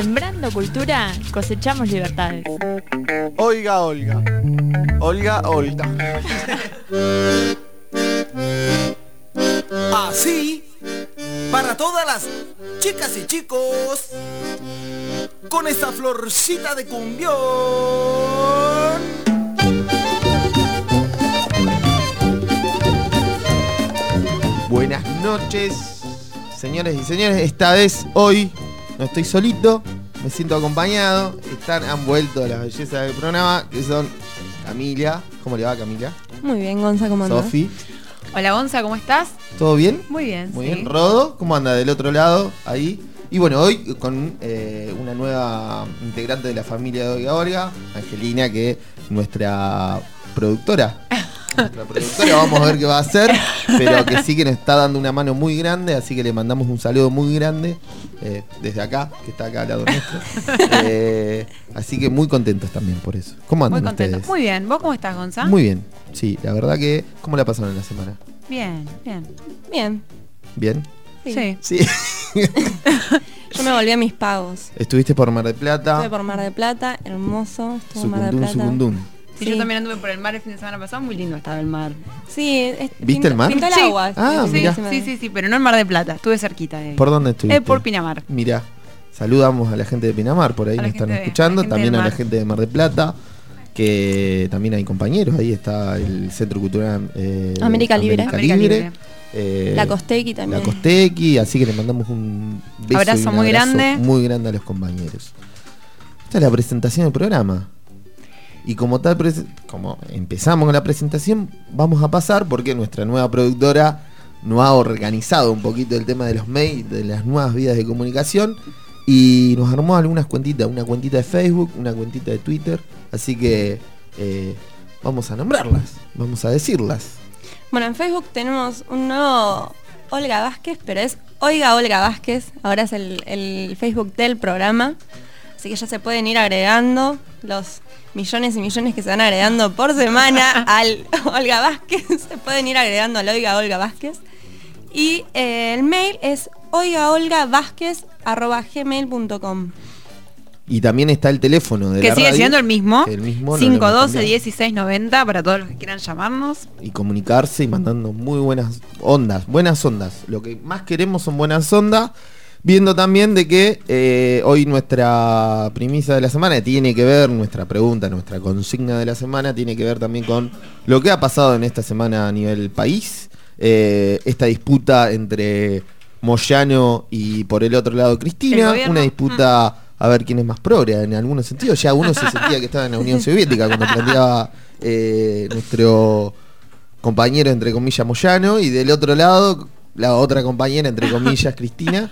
Sembrando cultura, cosechamos libertades. Oiga, Olga. Olga, Olga. Así, para todas las chicas y chicos, con esa florcita de cumbión. Buenas noches, señores y señores. Esta vez, hoy, no estoy solito, me siento acompañado. Están, han vuelto la belleza del programa, que son Camila. ¿Cómo le va, Camila? Muy bien, Gonza, ¿cómo andás? Sofi. Hola Gonza, ¿cómo estás? ¿Todo bien? Muy bien. Muy sí. bien. Rodo, ¿cómo anda del otro lado? Ahí. Y bueno, hoy con eh, una nueva integrante de la familia de Olga Olga, Angelina, que nuestra productora. Nuestra productora, vamos a ver qué va a hacer, pero que sí que nos está dando una mano muy grande, así que le mandamos un saludo muy grande eh, desde acá, que está acá al lado nuestro. Eh, así que muy contentos también por eso. ¿Cómo andan Muy ustedes? Muy bien. ¿Vos cómo estás, Gonza? Muy bien, sí, la verdad que. ¿Cómo la pasaron en la semana? bien. Bien. Bien. ¿Bien? Sí. Sí. Yo me volví a mis pagos. Estuviste por Mar del Plata. Estuve por Mar de Plata, hermoso. Estuve en Mar de Sucundún, Plata. Sí, Sí. yo también anduve por el mar el fin de semana pasado, muy lindo estaba el mar. Sí, es- ¿Viste el mar? Pintó el Sí. agua. Ah, sí, mirá. sí, sí, sí, pero no en Mar de Plata, estuve cerquita de ahí. ¿Por dónde estuviste? Eh, por Pinamar. Mira, saludamos a la gente de Pinamar, por ahí nos están de- escuchando, también a la gente de Mar del Plata, que también hay compañeros, ahí está el Centro Cultural eh, América Libre. América Libre. eh, La Costequi también. La Costequi, así que le mandamos un beso Abrazo y un muy abrazo grande. muy grande a los compañeros. Esta es la presentación del programa. Y como tal, como empezamos con la presentación, vamos a pasar porque nuestra nueva productora nos ha organizado un poquito el tema de los mails, de las nuevas vías de comunicación y nos armó algunas cuentitas, una cuentita de Facebook, una cuentita de Twitter, así que eh, vamos a nombrarlas, vamos a decirlas. Bueno, en Facebook tenemos un nuevo Olga Vázquez, pero es Oiga Olga Vázquez. Ahora es el Facebook del programa. Así que ya se pueden ir agregando los millones y millones que se van agregando por semana al Olga Vázquez. Se pueden ir agregando al Oiga Olga Vázquez. Y eh, el mail es oigaolgavázquez.gmail.com Y también está el teléfono de Que la sigue radio, siendo el mismo. el mismo, no lo hemos 512 cambiado. 1690 para todos los que quieran llamarnos. y comunicarse y mandando muy buenas ondas, buenas ondas. Lo que más queremos son buenas ondas, viendo también de que eh, hoy nuestra premisa de la semana tiene que ver, nuestra pregunta, nuestra consigna de la semana tiene que ver también con lo que ha pasado en esta semana a nivel país, eh, esta disputa entre Moyano y por el otro lado ¿El Cristina, una disputa a ver quién es más progre en algunos sentidos. Ya uno se sentía que estaba en la Unión Soviética cuando planteaba eh, nuestro compañero, entre comillas, Moyano, y del otro lado, la otra compañera, entre comillas, Cristina.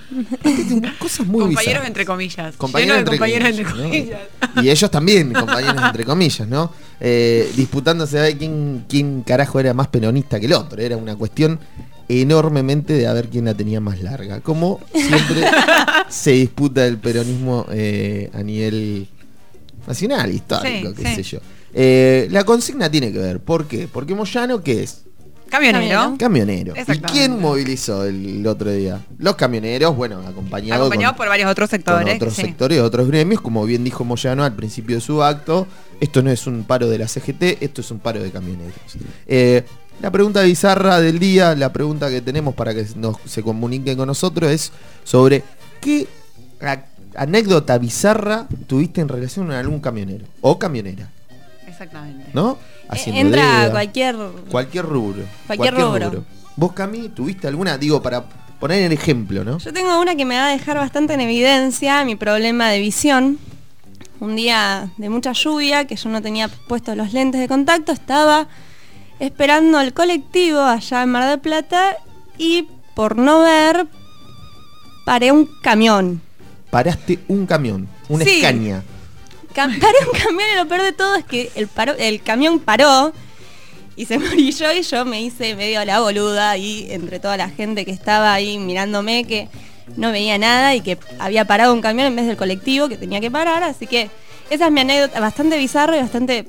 Cosas muy Compañeros bizarras. entre comillas. Compañeros de entre compañeros comillas, entre ¿no? comillas. Y ellos también, compañeros entre comillas, ¿no? Eh, disputándose a ver quién, quién carajo era más peronista que el otro. Era una cuestión enormemente de a ver quién la tenía más larga. Como siempre se disputa el peronismo eh, a nivel nacional, histórico, Sí, qué sí. sé yo. Eh, la consigna tiene que ver, ¿por qué? Porque Moyano, ¿qué es? Camionero. Camionero. ¿Y quién movilizó el otro día? Los camioneros, bueno, acompañados Acompañado por varios otros con sectores. otros sí. sectores, otros gremios, como bien dijo Moyano al principio de su acto, esto no es un paro de la CGT, esto es un paro de camioneros. Eh, la pregunta bizarra del día, la pregunta que tenemos para que nos, se comuniquen con nosotros es sobre qué anécdota bizarra tuviste en relación a algún camionero o camionera, Exactamente. ¿no? Eh, Entra dedo, cualquier... cualquier rubro. Cualquier rubro. ¿Vos, Cami, tuviste alguna? Digo, para poner el ejemplo, ¿no? Yo tengo una que me va a dejar bastante en evidencia mi problema de visión. Un día de mucha lluvia, que yo no tenía puestos los lentes de contacto, estaba esperando el colectivo allá en Mar del Plata y por no ver paré un camión. Paraste un camión, una Sí. escaña. Paré un camión y lo peor de todo es que el, paro- el camión paró y se me orilló y yo me hice medio la boluda y entre toda la gente que estaba ahí mirándome que no veía nada y que había parado un camión en vez del colectivo que tenía que parar, así que esa es mi anécdota bastante bizarra y bastante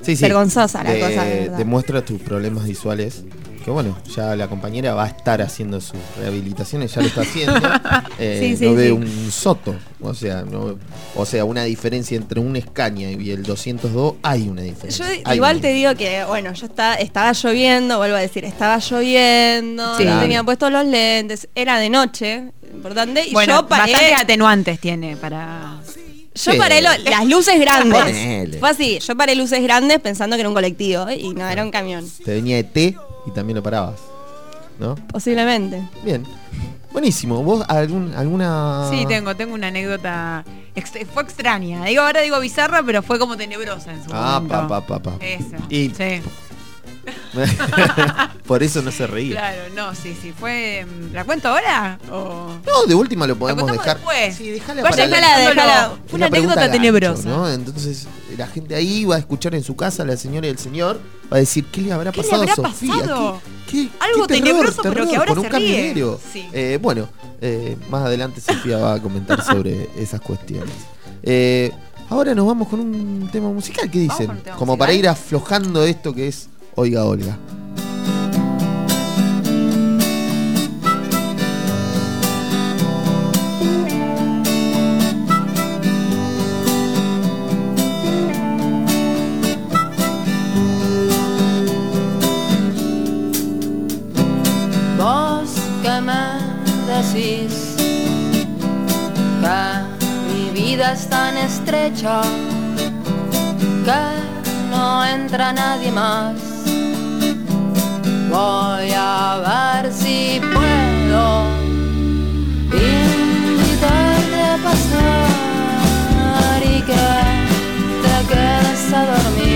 Sí, sí. Vergonzosa la De- cosa. Demuestra tus problemas visuales que bueno, ya la compañera va a estar haciendo sus rehabilitaciones, ya lo está haciendo. Eh, Sí, sí, no ve sí. un soto, o sea, no, o sea, una diferencia entre un Scania y el 202 hay una Yo diferencia. Hay igual una te digo que, bueno, yo está, estaba lloviendo, vuelvo a decir, estaba lloviendo, Sí. no tenía puestos los lentes, era de noche, importante, y bueno, yo paré, bastante atenuantes tiene para. yo Sí. paré lo- las luces grandes. Ponele. Fue así, yo paré luces grandes pensando que era un colectivo, y no, era un camión, Te venía ET y también lo parabas. ¿No? posiblemente. Bien. Buenísimo. ¿Vos algún, alguna. Sí, tengo, tengo una anécdota. ex- fue extraña. Digo, ahora digo bizarra, pero fue como tenebrosa en su Ah, momento. pa, pa, pa, pa. Eso. Y- Sí. Por eso no se reía. Claro, no, sí, sí. Fue. mm, ¿La cuento ahora? O... No, de última lo ¿La podemos dejar. después? Sí, déjala Vaya, para la- déjala, déjala. Fue una pregunta anécdota tenebrosa. ¿no? Entonces la gente ahí va a escuchar en su casa, la señora y el señor, va a decir, ¿qué le habrá ¿Qué le pasado habrá a Sofía? pasado? ¿Qué, qué- Algo qué tenebroso, pero que ahora con un se ríe. Sí. Eh, bueno, eh, más adelante Sofía va a comentar sobre esas cuestiones. Eh, ahora nos vamos con un tema musical, ¿qué dicen? Como musical. para ir aflojando esto que es Oiga Olga. Que mi vida es tan estrecha que no entra nadie más. Voy a ver si puedo invitarte a pasar y que te quedes a dormir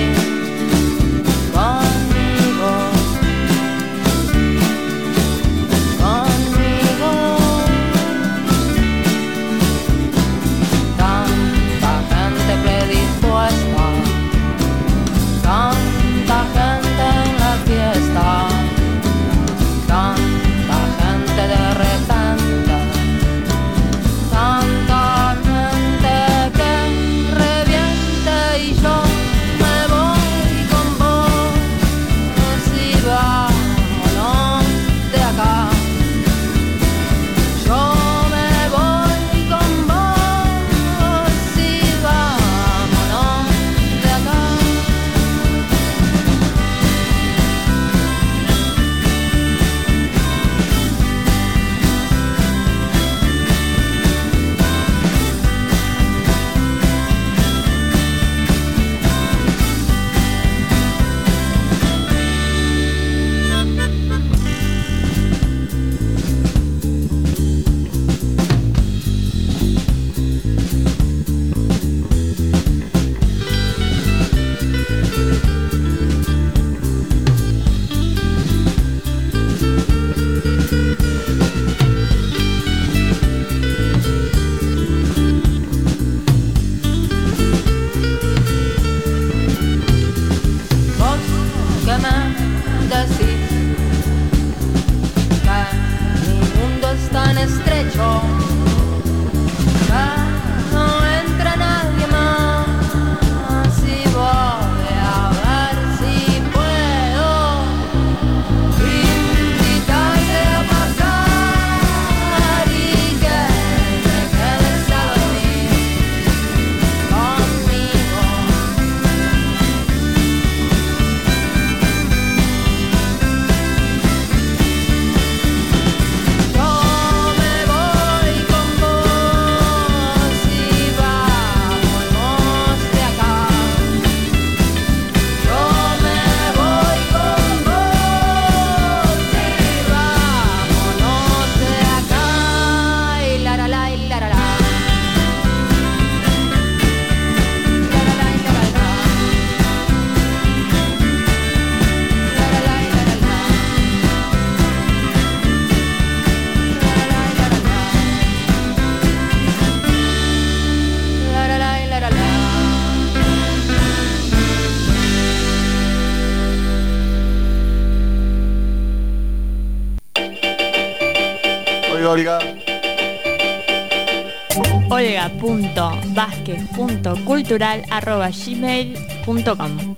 vázquez.cultural.gmail.com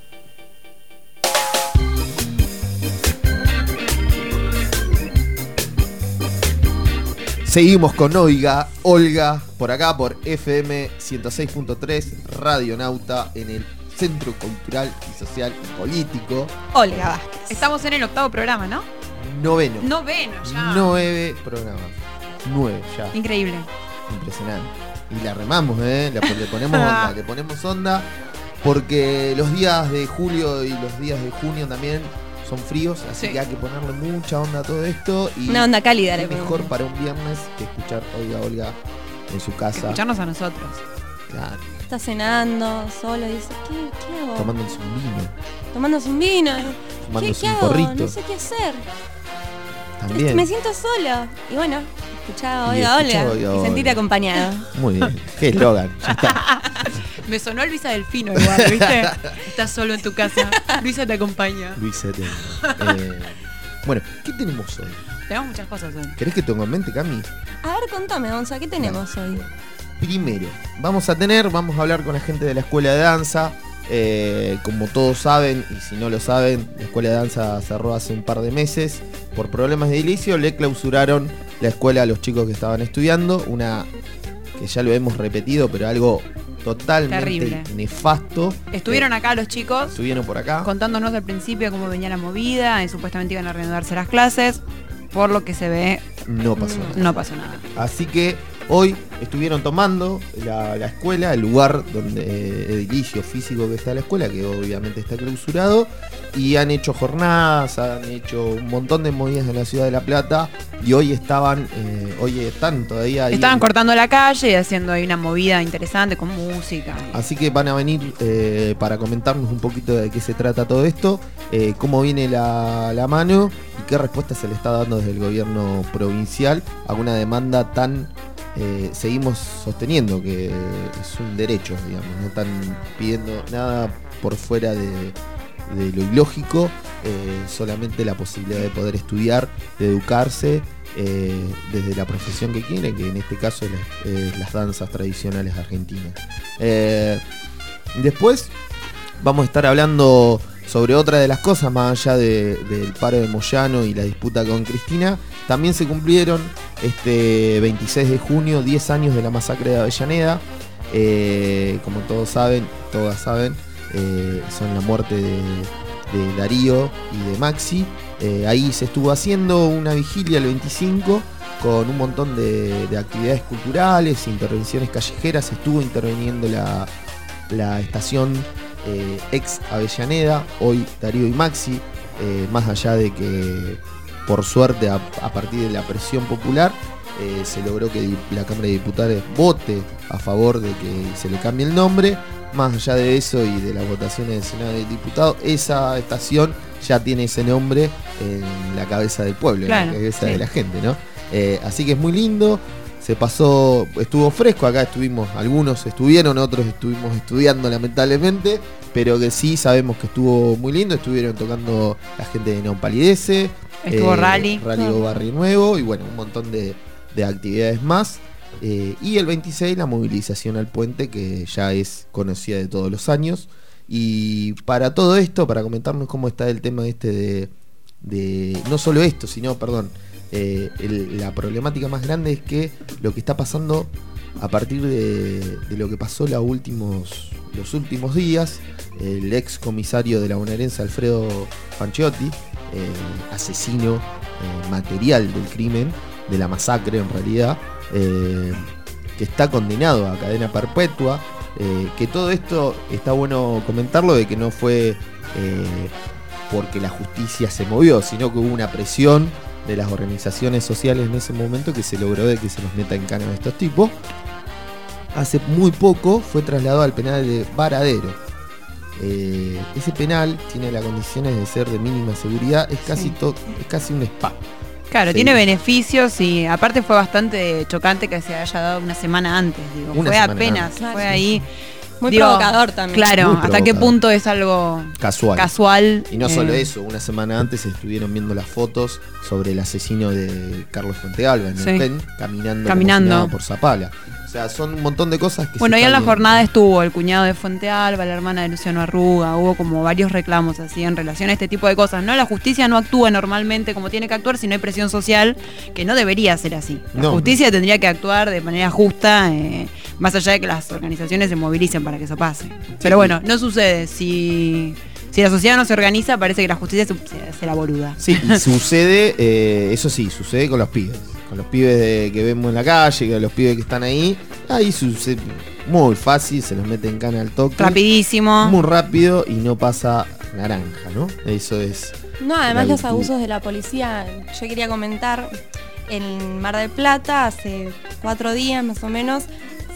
Seguimos con Oiga, Olga, por acá, por FM 106.3, Radio Nauta, en el Centro Cultural y Social y Político. Olga Vázquez. Estamos en el octavo programa, ¿no? Noveno. Noveno, ya. Nueve programas. Nueve, ya. Increíble. Impresionante. Y la remamos, ¿eh? Le, le ponemos onda, le ponemos onda. Porque los días de julio y los días de junio también son fríos, así Sí. que hay que ponerle mucha onda a todo esto. Y Una onda cálida qué le mejor para un viernes que escuchar Oiga Olga en su casa. Escucharnos a nosotros. Claro, Está cenando solo y dice, ¿qué, qué hago? tomándose un vino. Tomándose un vino. ¿Qué, Fumándose qué un hago? porrito. No sé qué hacer. También. Me siento sola. Y bueno, escuchá Oiga Olga y sentirte acompañado. Muy bien. Qué eslogan. Ya está. Me sonó Luisa Delfino igual, ¿viste? Estás solo en tu casa. Luisa te acompaña. Luis Setén. Eh, bueno, ¿qué tenemos hoy? Tenemos muchas cosas hoy. ¿Querés que tengo en mente, Cami? A ver, contame, Gonza, ¿qué tenemos hoy? Primero, vamos a tener, vamos a hablar con la gente de la escuela de danza. Eh, como todos saben, y si no lo saben, la escuela de danza cerró hace un par de meses. Por problemas de edilicio le clausuraron la escuela a los chicos que estaban estudiando. Una que ya lo hemos repetido, pero algo totalmente Terrible. nefasto. Estuvieron Eh, acá los chicos Estuvieron por acá. contándonos al principio cómo venía la movida, y supuestamente iban a reanudarse las clases. Por lo que se ve, No pasó nada. no pasó nada. Así que hoy estuvieron tomando la, la escuela, el lugar donde eh, edilicio físico que está la escuela, que obviamente está clausurado, y han hecho jornadas, han hecho un montón de movidas en la ciudad de La Plata, y hoy estaban, eh, hoy están todavía ahí. Estaban cortando la calle y haciendo ahí una movida interesante con música. Así que van a venir eh, para comentarnos un poquito de qué se trata todo esto, eh, cómo viene la, la mano y qué respuesta se le está dando desde el gobierno provincial a una demanda tan... eh, seguimos sosteniendo que es un derecho, digamos, no están pidiendo nada por fuera de, lo ilógico, eh, solamente la posibilidad de poder estudiar, de educarse eh, desde la profesión que quieren, que en este caso es las, danzas tradicionales argentinas. Después vamos a estar hablando sobre otra de las cosas, más allá de- del paro de Moyano y la disputa con Cristina. También se cumplieron este 26 de junio 10 años de la masacre de Avellaneda. Eh, como todos saben, todas saben, eh, son la muerte de, de Darío y de Maxi. Eh, ahí se estuvo haciendo una vigilia el 25 con un montón de, de actividades culturales, intervenciones callejeras. Estuvo interviniendo la, la estación eh, ex Avellaneda, hoy Darío y Maxi, eh, más allá de que por suerte a, a partir de la presión popular eh, se logró que la Cámara de Diputados vote a favor de que se le cambie el nombre. Más allá de eso y de las votaciones del Senado de Diputados, esa estación ya tiene ese nombre en la cabeza del pueblo, en la cabeza sí. de la gente, ¿no? Así que es muy lindo. Se pasó, estuvo fresco, acá estuvimos, algunos estuvieron, otros estuvimos estudiando lamentablemente, pero que sí sabemos que estuvo muy lindo, estuvieron tocando la gente de No Palidece, Estuvo eh, rally. Rally Ah. Barrio Nuevo y bueno, un montón de, de actividades más. Eh, y el 26 la movilización al puente que ya es conocida de todos los años. Y para todo esto, para comentarnos cómo está el tema este de, de no solo esto, sino, perdón, eh, el- la problemática más grande es que lo que está pasando a partir de, de lo que pasó la últimos, los últimos días, el ex comisario de la bonaerense Alfredo Panchiotti, eh, asesino eh, material del crimen, de la masacre en realidad, eh, que está condenado a cadena perpetua, que todo esto está bueno comentarlo de que no fue porque la justicia se movió, sino que hubo una presión de las organizaciones sociales en ese momento que se logró de que se nos meta en cana a estos tipos. Hace muy poco fue trasladado al penal de Varadero. Eh, ese penal tiene las condiciones de ser de mínima seguridad, es casi, Sí. to- es casi un spa. Claro, Sí. tiene beneficios y aparte fue bastante chocante que se haya dado una semana antes, digo. Una fue semana apenas, antes. fue ahí. Muy Digo, provocador también. Claro, hasta qué punto es algo Casual. casual. Y no eh, solo eso, una semana antes estuvieron viendo las fotos sobre el asesino de Carlos Fuentealba en Sí. el PEN, caminando, como Caminando. si nada por Zapala. O sea, son un montón de cosas que Bueno, se ahí en la viendo. jornada estuvo el cuñado de Fuente Alba, la hermana de Luciano Arruga, hubo como varios reclamos así en relación a este tipo de cosas. No, la justicia no actúa normalmente como tiene que actuar si no hay presión social, que no debería ser así. La No. justicia tendría que actuar de manera justa, eh, más allá de que las organizaciones se movilicen para que eso pase. Pero bueno, no sucede. Si, si la sociedad no se organiza, parece que la justicia se, se- se la boluda. Sí, y sucede, eh, eso sí, sucede con los pibes. Con los pibes de- que vemos en la calle, con los pibes que están ahí. Ahí sucede muy fácil, se los mete en cana al toque. Rapidísimo. Muy rápido y no pasa naranja, ¿no? Eso es. No, además los abusos de la policía, yo quería comentar, en Mar del Plata, hace cuatro días más o menos,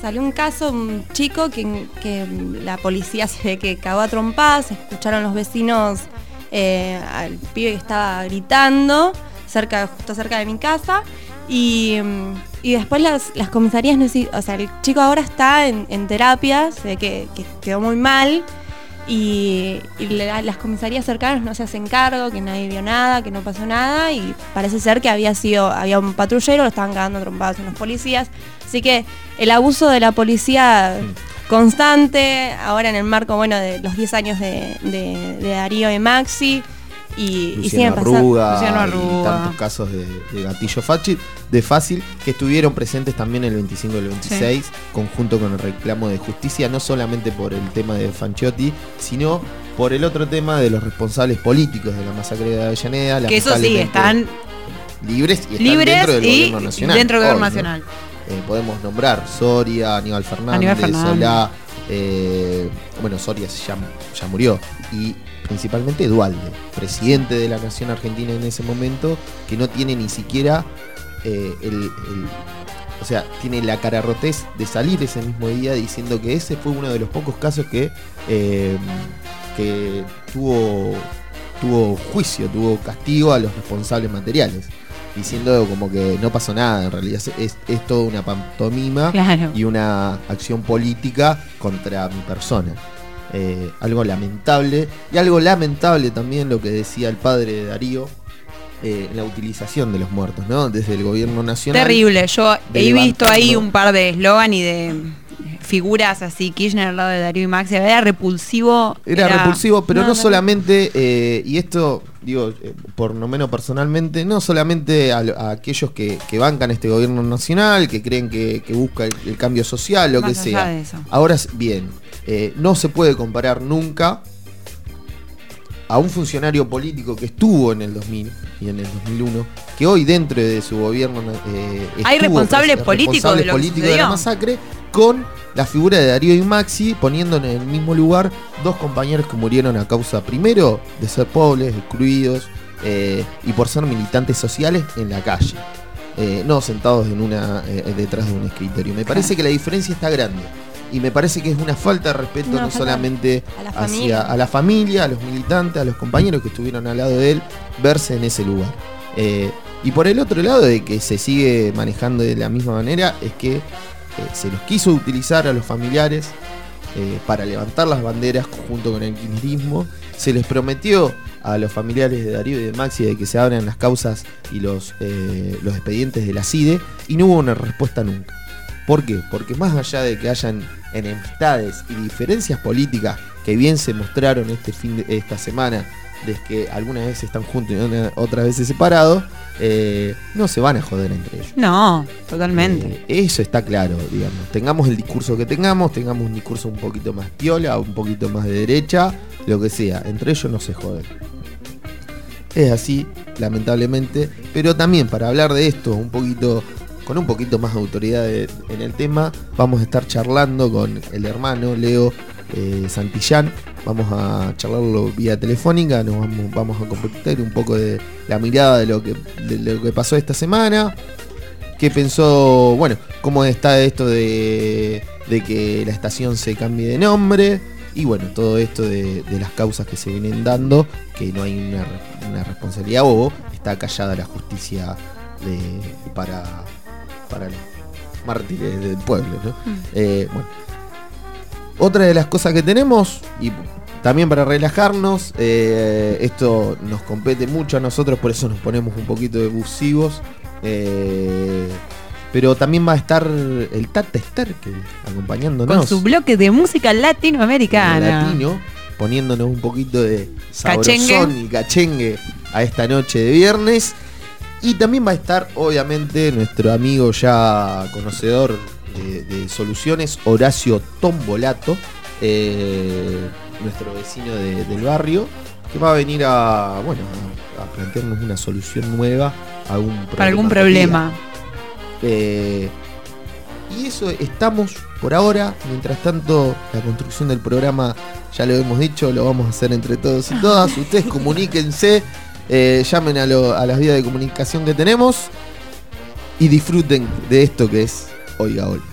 salió un caso, un chico que, que la policía se ve que cagó a trompadas, escucharon los vecinos eh, al pibe que estaba gritando, cerca, justo cerca de mi casa, y, y después las, las comisarías, no o sea, el chico ahora está en, en terapia, se ve que quedó muy mal, y, y la- las comisarías cercanas no se hacen cargo, que nadie vio nada, que no pasó nada y parece ser que había sido, había un patrullero, lo estaban cagando a trompadas unos policías. Así que el abuso de la policía constante, ahora en el marco bueno de los 10 años de, de- de Darío y Maxi y, y Luciano pasando. Arruga, y tantos casos de, de gatillo fácil, de fácil que estuvieron presentes también el 25 y el 26 conjunto con el reclamo de justicia no solamente por el tema de Fanchotti sino por el otro tema de los responsables políticos de la masacre de Avellaneda Que eso sí, están libres y están libres dentro del y gobierno nacional dentro del gobierno hoy, ¿no? nacional. Eh, podemos nombrar Soria, Aníbal Fernández, Aníbal Fernández. Solá, eh, bueno, Soria ya, ya murió, y principalmente Dualde, presidente de la Nación Argentina en ese momento, que no tiene ni siquiera eh, el, el- O sea, tiene la cararrotez de salir ese mismo día diciendo que ese fue uno de los pocos casos que, eh, que tuvo, tuvo juicio, tuvo castigo a los responsables materiales. Diciendo como que no pasó nada, en realidad es, es, toda una pantomima Claro. y una acción política contra mi persona. Eh, algo lamentable. Y algo lamentable también lo que decía el padre de Darío eh, la utilización de los muertos, ¿no? Desde el gobierno nacional. Terrible. Yo he visto ahí un par de eslogan y de eh, figuras así, Kirchner al lado de Darío y Maxi. Era repulsivo. Era, repulsivo, pero no, solamente, eh, y esto digo, eh, por lo menos personalmente, no solamente a, lo- a aquellos que, que bancan este gobierno nacional, que creen que, que busca el, el cambio social, lo Más que sea. Ahora bien, eh, no se puede comparar nunca a un funcionario político que estuvo en el 2000 y en el 2001, que hoy dentro de su gobierno eh, Hay responsables políticos responsables de lo que políticos de la masacre, con la figura de Darío y Maxi poniendo en el mismo lugar dos compañeros que murieron a causa primero de ser pobres, excluidos eh, y por ser militantes sociales en la calle. Eh, no sentados en una eh, detrás de un escritorio. Me parece que la diferencia está grande. Y me parece que es una falta de respeto no solamente a la hacia familia. a la familia, a los militantes, a los compañeros que estuvieron al lado de él, verse en ese lugar. Eh, y por el otro lado, de que se sigue manejando de la misma manera, es que eh, se los quiso utilizar a los familiares eh, para levantar las banderas junto con el kirchnerismo. Se les prometió a los familiares de Darío y de Maxi de que se abran las causas y los, los expedientes de la CIDE y no hubo una respuesta nunca. ¿Por qué? Porque más allá de que hayan enemistades y diferencias políticas que bien se mostraron este fin de esta semana, de que algunas veces están juntos y una- otras veces separados, eh, no se van a joder entre ellos. No, totalmente. Eh, eso está claro, digamos. Tengamos el discurso que tengamos, tengamos un discurso un poquito más piola, un poquito más de derecha, lo que sea. Entre ellos no se joden. Es así, lamentablemente. Pero también para hablar de esto un poquito, con un poquito más de autoridad en el tema, vamos a estar charlando con el hermano Leo eh, Santillán. Vamos a charlarlo vía telefónica, nos vamos, vamos a compartir un poco de la mirada de lo que, pasó esta semana. ¿Qué pensó? Bueno, ¿cómo está esto de, que la estación se cambie de nombre? Y bueno, todo esto de, las causas que se vienen dando, que no hay una, una responsabilidad o está callada la justicia de- para, para los mártires del pueblo. ¿no? Eh, bueno. Otra de las cosas que tenemos, y también para relajarnos, eh, esto nos compete mucho a nosotros, por eso nos ponemos un poquito ebusivos. eh, Pero también va a estar el Tata Sterkel acompañándonos. Con su bloque de música latinoamericana. latino, poniéndonos un poquito de Cachengue. sabrosón y cachengue a esta noche de viernes. Y también va a estar, obviamente, nuestro amigo ya conocedor de, de soluciones, Horacio Tombolato, eh, nuestro vecino de- del barrio, que va a venir a, bueno, a, plantearnos una solución nueva a algún problema. Para algún que problema. eh, y eso estamos por ahora. Mientras tanto, la construcción del programa, ya lo hemos dicho, lo vamos a hacer entre todos y todas. Ustedes comuníquense, eh, llamen a, las vías de comunicación que tenemos y disfruten de esto que es Oiga Olga.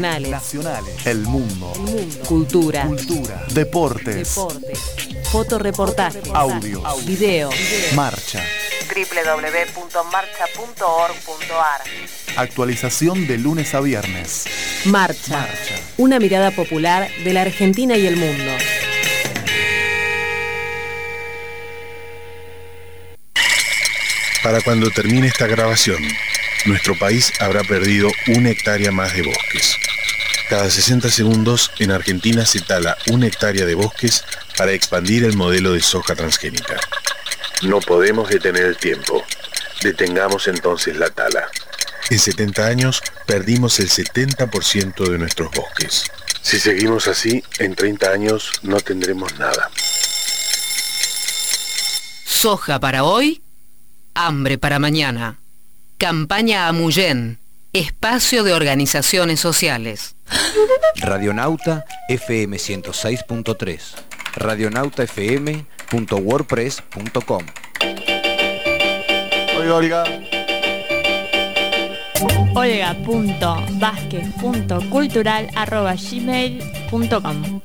Nacionales. Nacionales. El mundo. Cultura. Cultura. Deportes. Deportes. Fotoreportajes. Audios. Video. Marcha. www.marcha.org.ar Actualización de lunes a viernes. Marcha. Marcha. Una mirada popular de la Argentina y el mundo. Para cuando termine esta grabación, nuestro país habrá perdido una hectárea más de bosques. Cada 60 segundos en Argentina se tala una hectárea de bosques para expandir el modelo de soja transgénica. No podemos detener el tiempo. Detengamos entonces la tala. En 70 años perdimos el 70% de nuestros bosques. Si seguimos así, en 30 años no tendremos nada. Soja para hoy, hambre para mañana. Campaña Amuyen, espacio de organizaciones sociales. Radionauta FM 106.3 radionautafm.wordpress.com Oiga, Olga. olga.vasquez.cultural.gmail.com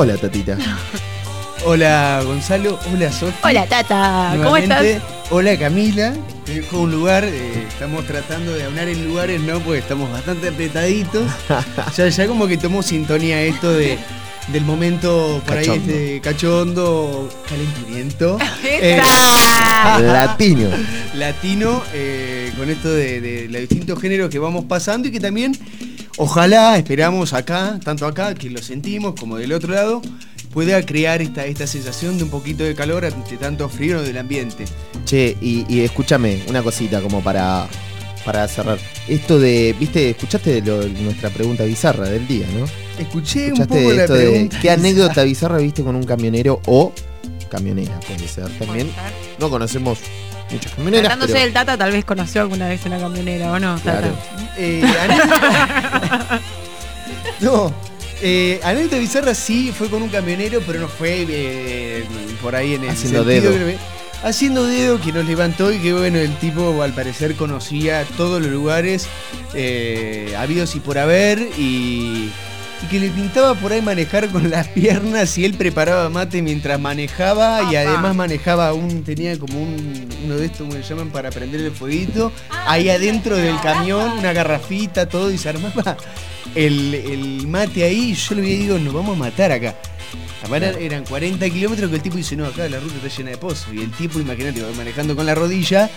Hola, Tatita. Hola Gonzalo, hola Sofi. Hola Tata, ¿cómo estás? Hola Camila, te dejo un lugar, eh, estamos tratando de aunar en lugares, ¿no? Porque estamos bastante apretaditos. ya, ya como que tomó sintonía esto de, del momento por Cachondo. ahí este cachondo, calenturiento. Eh, Latino. latino, eh, con esto de, de los distintos géneros que vamos pasando y que también, ojalá, esperamos acá, tanto acá, que lo sentimos, como del otro lado, pueda crear esta, esta sensación de un poquito de calor ante tanto frío del ambiente. Che, y, y escúchame una cosita como para, para cerrar. Esto de, viste, escuchaste lo- nuestra pregunta bizarra del día, ¿no? Escuché un ¿Escuchaste poco de la de pregunta. qué anécdota bizarra viste con un camionero o camionera? Puede ser también. No conocemos muchas camioneras. Tratándose pero- del Tata, tal vez conoció alguna vez una camionera, ¿o no? Tata? Claro. Eh, anécdota- no, eh, anécdota bizarra sí fue con un camionero, pero no fue eh, por ahí en el Haciendo sentido dedo. que- haciendo dedo que nos levantó y que bueno, el tipo al parecer conocía todos los lugares eh, habidos y por haber y, y que le pintaba por ahí manejar con las piernas y él preparaba mate mientras manejaba y además manejaba un, tenía como un, uno de estos, como le llaman, para prender el fueguito, ahí adentro del camión, una garrafita, todo, y se armaba el, el mate ahí, y yo le digo, nos vamos a matar acá. Eran- eran 40 kilómetros que el tipo dice, no, acá la ruta está llena de pozos. Y el tipo, imagínate, manejando con la rodilla,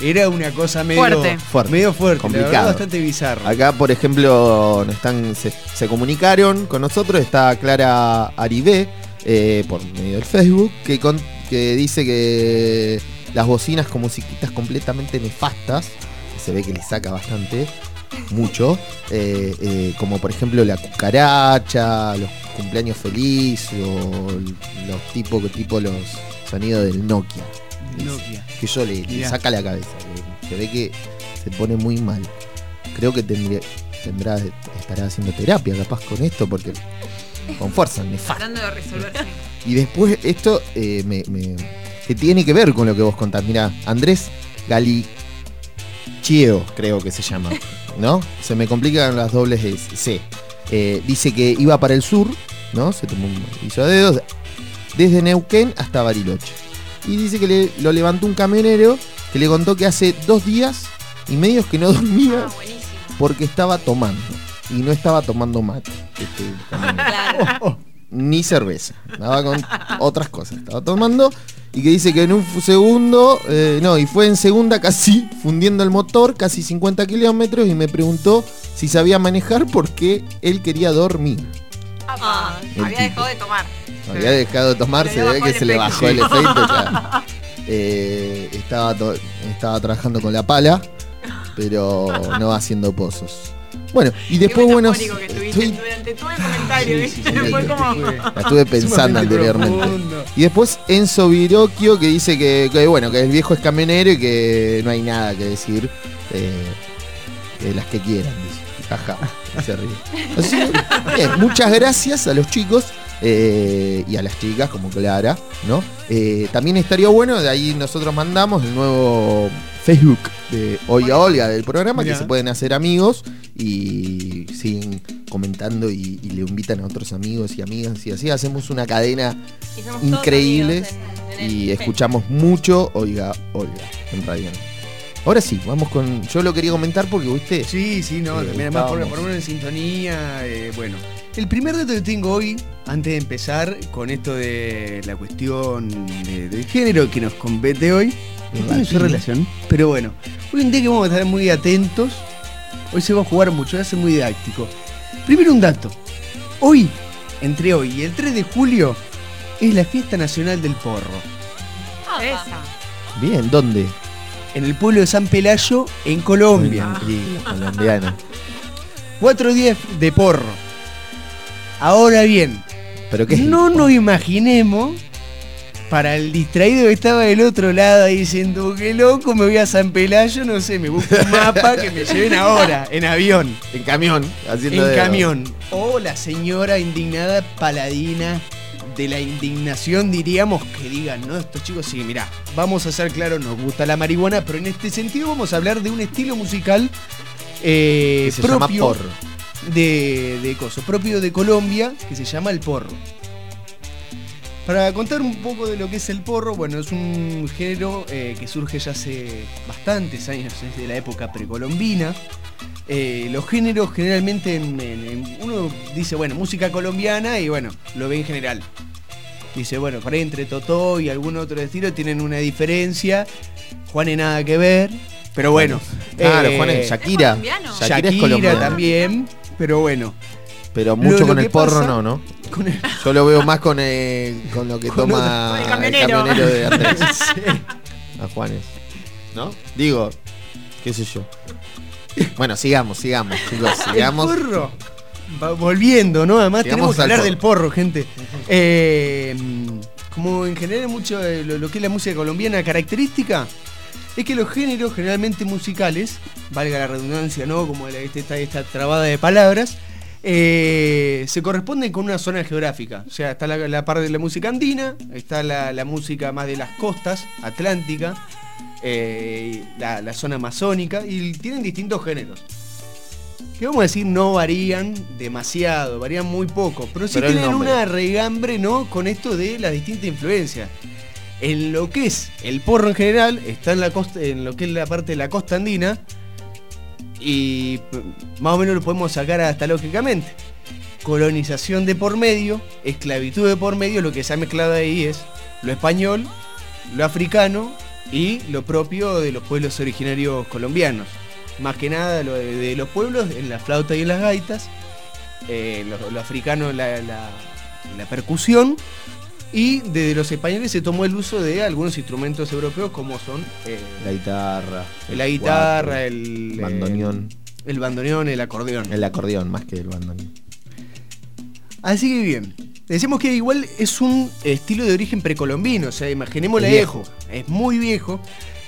era una cosa medio Fuerte. Fuerte. Medio fuerte, la verdad, Complicado. bastante bizarro. Acá, por ejemplo, nos están, se, se comunicaron con nosotros. Está Clara Aribé, eh, por medio del Facebook, que, con- que dice que las bocinas con musiquitas completamente nefastas, que se ve que le saca bastante, mucho, eh, eh, como por ejemplo la cucaracha, los cumpleaños feliz, o los tipos tipo los sonidos del Nokia. Nokia. Que yo le, saca la cabeza. Se ve que se pone muy mal. Creo que tendría, tendrá, estará haciendo terapia capaz con esto porque con fuerza. Tratando de resolver. Y después esto eh, me, me- que tiene que ver con lo que vos contás. Mira, Andrés Galichio, creo que se llama, ¿no? Se me complican las dobles S- C. Eh, dice que iba para el sur, ¿no? Se tomó un hizo dedos desde Neuquén hasta Bariloche. Y dice que le- lo levantó un camionero que le contó que hace dos días y medios que no dormía porque estaba tomando. Y no estaba tomando mate. este ni cerveza. Estaba con otras cosas. Estaba tomando y que dice que en un segundo, eh, no, y fue en segunda casi fundiendo el motor, casi 50 kilómetros, y me preguntó si sabía manejar porque él quería dormir. Ah, había tipo. dejado de tomar. Había dejado de tomar, Se ve que se le bajó el efecto. claro. Eh, estaba, estaba trabajando con la pala, pero no haciendo pozos. Bueno, y después, bueno, que estoy- durante todo el comentario, Sí, sí, ¿viste? sí, Fue sí, como... la estuve pensando anteriormente. Y después Enzo Virocchio que dice que, que, bueno, que el viejo es camionero y que no hay nada que decir. eh, que las que quieran, dice. Jaja, y se ríe. Así bien, muchas gracias a los chicos eh, y a las chicas como Clara, ¿no? Eh, también estaría bueno, de ahí nosotros mandamos el nuevo Facebook de Oiga Olga del programa, Mirá. que se pueden hacer amigos y siguen comentando y, y le invitan a otros amigos y amigas y así hacemos una cadena Y increíble en- en y Facebook. escuchamos mucho Oiga Olga en Radio. Ahora sí, vamos con. Yo lo quería comentar porque, viste. Sí, sí, no, Eh, también además por, por uno en sintonía, eh, bueno. El primer dato que tengo hoy, antes de empezar con esto de la cuestión de- del género que nos compete hoy, tiene su relación, pero bueno, hoy un día que vamos a estar muy atentos, hoy se va a jugar mucho, va a ser muy didáctico. Primero un dato, hoy, entre hoy y el 3 de julio, es la fiesta nacional del porro. Esa. Bien, ¿dónde? En el pueblo de San Pelayo, en Colombia. Sí, colombiano. Cuatro días de porro. Ahora bien, ¿Pero qué? no nos imaginemos para el distraído que estaba del otro lado ahí diciendo que loco me voy a San Pelayo, no sé, me busco un mapa que me lleven ahora, en avión. En camión, haciendo En dedo. camión. O la señora indignada paladina de la indignación, diríamos, que digan, no, estos chicos, sí, mirá, vamos a ser claros, nos gusta la marihuana, pero en este sentido vamos a hablar de un estilo musical eh, Que se llama propio porro. de, de coso, propio de Colombia, que se llama el porro. Para contar un poco de lo que es el porro, bueno, es un género eh, que surge ya hace bastantes años, desde la época precolombina. Eh, los géneros generalmente en- en- en- uno dice, bueno, música colombiana y bueno, lo ve en general. Dice, bueno, por ahí entre Totó y algún otro estilo tienen una diferencia. Juanes nada que ver. Pero bueno. Claro, eh, Juanes, Shakira. colombiano? Shakira, Shakira, es colombiana. también. Pero bueno. Pero mucho lo con el porro pasa- no, ¿no? Con el- Yo lo veo más con, eh, con lo que Con toma otro- el el camionero. camionero. de Andrés. Sí. A Juanes. ¿No? Digo, qué sé yo. Bueno, sigamos, sigamos, chicos, sigamos. El porro. Va volviendo, ¿no? Además Sigamos tenemos que al hablar porro. del porro, gente. Eh, como en general mucho de lo, lo que es la música colombiana característica, es que los géneros generalmente musicales, valga la redundancia, ¿no? Como la- este- esta, esta trabada de palabras, eh, se corresponden con una zona geográfica. O sea, está la, la parte de la música andina, está la, la música más de las costas, atlántica, eh, la, la zona amazónica, y tienen distintos géneros. Que vamos a decir, no varían demasiado, varían muy poco, pero sí Pero tienen una regambre, ¿no? Con esto de las distintas influencias. En lo que es el porro en general, está en la costa, en lo que es la parte de la costa andina, y más o menos lo podemos sacar hasta lógicamente. Colonización de por medio, esclavitud de por medio, lo que se ha mezclado ahí es lo español, lo africano y lo propio de los pueblos originarios colombianos. Más que nada lo de, de los pueblos en la flauta y en las gaitas, eh, lo, lo africano la, la- la percusión y desde los españoles se tomó el uso de algunos instrumentos europeos como son eh, La guitarra. el la guitarra, cuatro, el el bandoneón. el bandoneón, el acordeón. El acordeón, más que el bandoneón. Así que bien. Decimos que igual es un estilo de origen precolombino, o sea, imaginemos la viejo. Es muy viejo.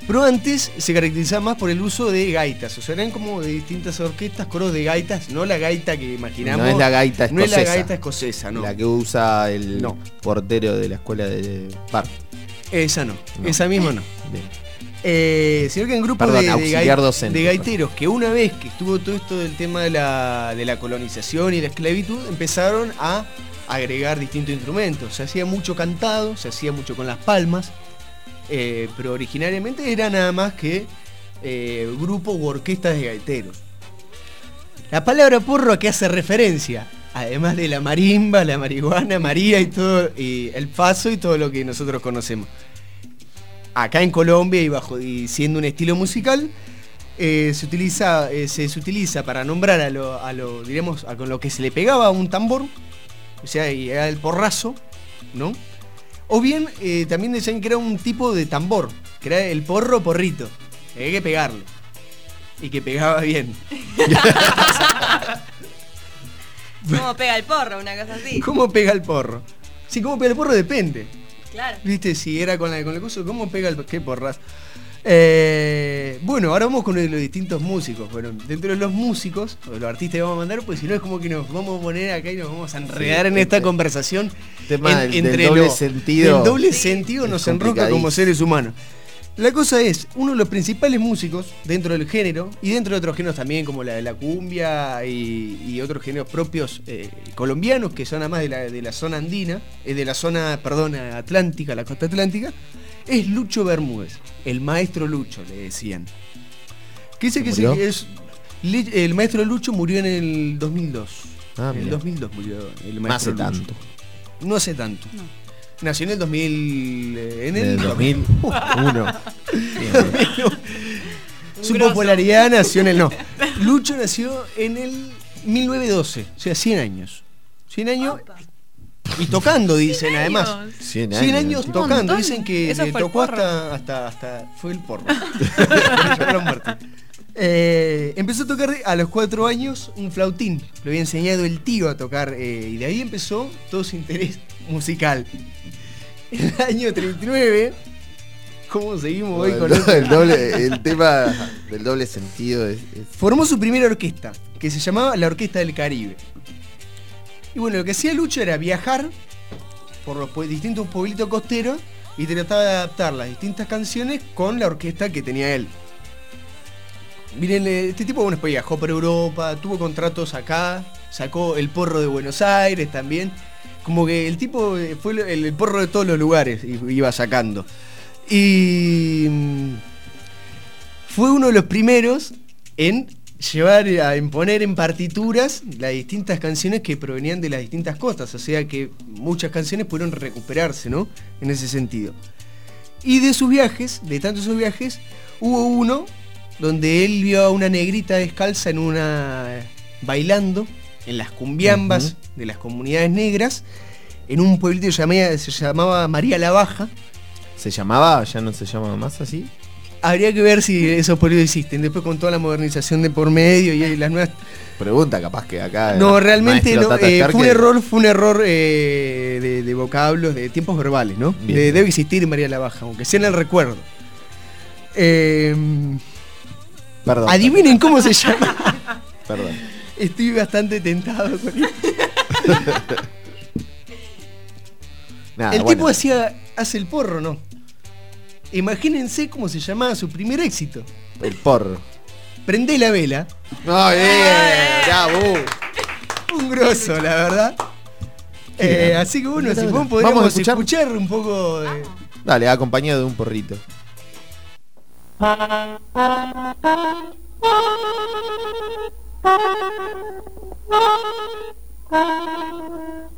Pero antes se caracterizaba más por el uso de gaitas, o sea, eran como de distintas orquestas, coros de gaitas, no la gaita que imaginamos. No es la gaita No es la escocesa. gaita escocesa, no. La que usa el No. portero de la escuela de bar. Esa no, No. esa misma no. Bien. Eh, sino que en grupos Perdón, de, de gai- docente, de gaiteros que una vez que estuvo todo esto del tema de la, de la colonización y la esclavitud, empezaron a agregar distintos instrumentos. Se hacía mucho cantado, se hacía mucho con las palmas, eh, pero originariamente era nada más que eh, grupos u orquestas de gaiteros. La palabra porro a qué hace referencia, además de la marimba, la marihuana, María y todo, y el paso y todo lo que nosotros conocemos acá en Colombia y bajo y siendo un estilo musical eh, se utiliza se, utiliza para nombrar a lo, a lo diríamos a con lo que se le pegaba a un tambor o sea y era el porrazo no o bien eh, también decían que era un tipo de tambor que era el porro porrito que había que pegarlo y que pegaba bien ¿Cómo pega el porro? Una cosa así. ¿cómo pega el porro? sí cómo pega el porro depende Claro. ¿Viste? Si era con la con el coso, ¿cómo pega el qué porras? Eh, bueno, ahora vamos con los distintos músicos. Bueno, dentro de los músicos, los artistas que vamos a mandar, pues si no es como que nos vamos a poner acá y nos vamos a enredar en esta este conversación. tema en- del- del doble lo- sentido El doble Sí. sentido nos enroca como seres humanos. La cosa es, uno de los principales músicos dentro del género, y dentro de otros géneros también, como la de la cumbia y, y otros géneros propios eh, colombianos, que son además de la, de la zona andina, eh, de la zona, perdón, atlántica, la costa atlántica, es Lucho Bermúdez, el maestro Lucho, le decían. Que dice que ¿Murió? se- es, el maestro Lucho murió en el 2002. Ah, en el mira. 2002 murió el No maestro hace Lucho. tanto. No hace tanto. Nació en el 2000. eh, En el, el 2001. Su grosso. popularidad nació en el. No. Lucho nació en el 1912, o sea, 100 años. 100 años. Y tocando, dicen, además. 100 100 años. tocando. Dicen que le tocó hasta, hasta, hasta. Fue el porro. Eh, empezó a tocar a los cuatro años un flautín. Lo había enseñado el tío a tocar eh, y de ahí empezó todo su interés musical. En el año 39, ¿cómo seguimos hoy con esto? el doble, el tema del doble sentido es, es- Formó su primera orquesta, que se llamaba la Orquesta del Caribe. Y bueno, lo que hacía Lucho era viajar por los distintos pueblitos costeros y trataba de adaptar las distintas canciones con la orquesta que tenía él. Miren, eh, este tipo bueno, después viajó por Europa, tuvo contratos acá, sacó el porro de Buenos Aires también. Como que el tipo eh, fue el, porro de todos los lugares iba sacando. Y mm, fue uno de los primeros en llevar a imponer en partituras las distintas canciones que provenían de las distintas costas, o sea que muchas canciones pudieron recuperarse, ¿no? En ese sentido. Y de sus viajes, de tantos sus viajes, hubo uno donde él vio a una negrita descalza en una bailando en las cumbiambas de las comunidades negras en un pueblito que se llamaba, se llamaba María la Baja. ¿Se llamaba? ¿Ya no se llama más así? Habría que ver si esos pueblos existen. Después con toda la modernización de por medio y las nuevas Pregunta, capaz que acá. No, realmente no, eh, fue un error, fue un error eh, de, de vocablos, de tiempos verbales, ¿no? De- debe existir María la Baja, aunque sea en el recuerdo. Eh, Perdón. adivinen cómo se llama. Perdón. Estoy bastante tentado con esto. Nada, el bueno. tipo hacía, hace el porro, ¿no? Imagínense cómo se llamaba su primer éxito. El porro. Prendé la vela. Bravo. Un grosso, la verdad. Eh, así que bueno, si Vamos a podemos escuchar. escuchar un poco de... Dale, acompañado de un porrito.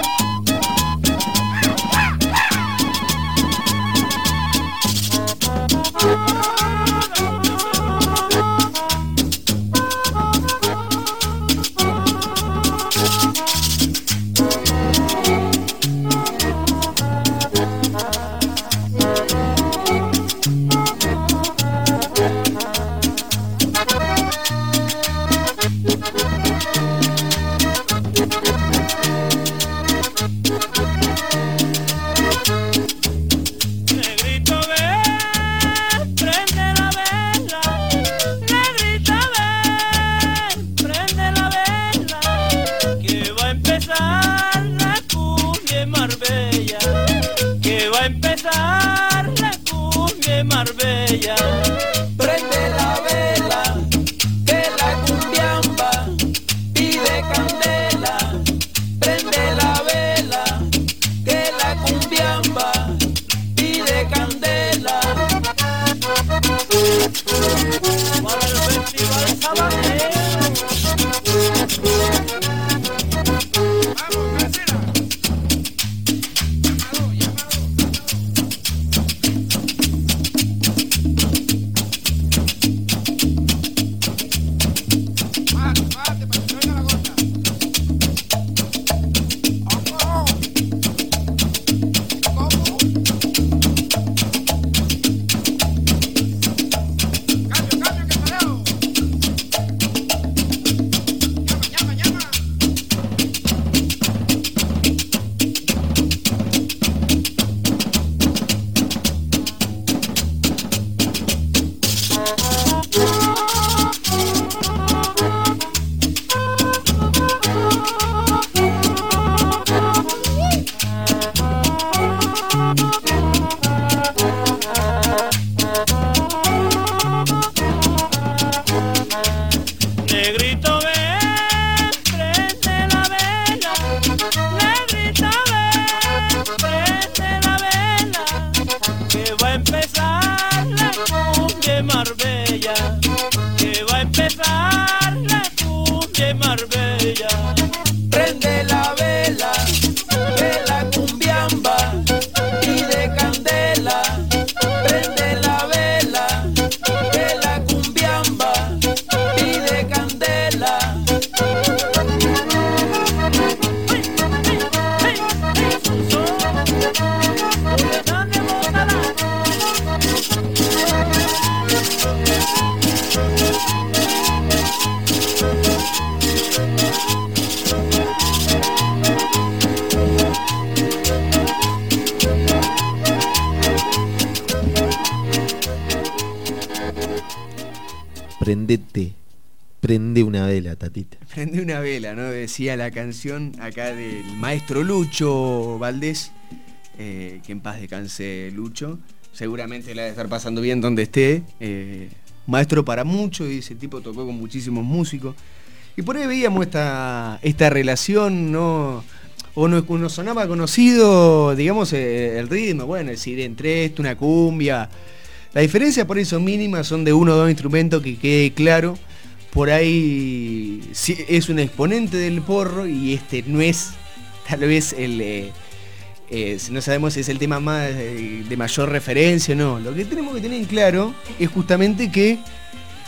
La canción acá del maestro Lucho Valdés, eh, que en paz descanse Lucho. Seguramente la de estar pasando bien donde esté. eh, maestro para mucho, y ese tipo tocó con muchísimos músicos. Y por ahí veíamos esta, esta relación, ¿no? O nos, nos sonaba conocido, digamos, eh, el ritmo, bueno, decir, entre esto, una cumbia. La diferencia por ahí son mínimas, son de uno o dos instrumentos que quede claro. Por ahí es un exponente del porro y este no es tal vez el... eh, eh, no sabemos si es el tema más eh, de mayor referencia o no. Lo que tenemos que tener en claro es justamente que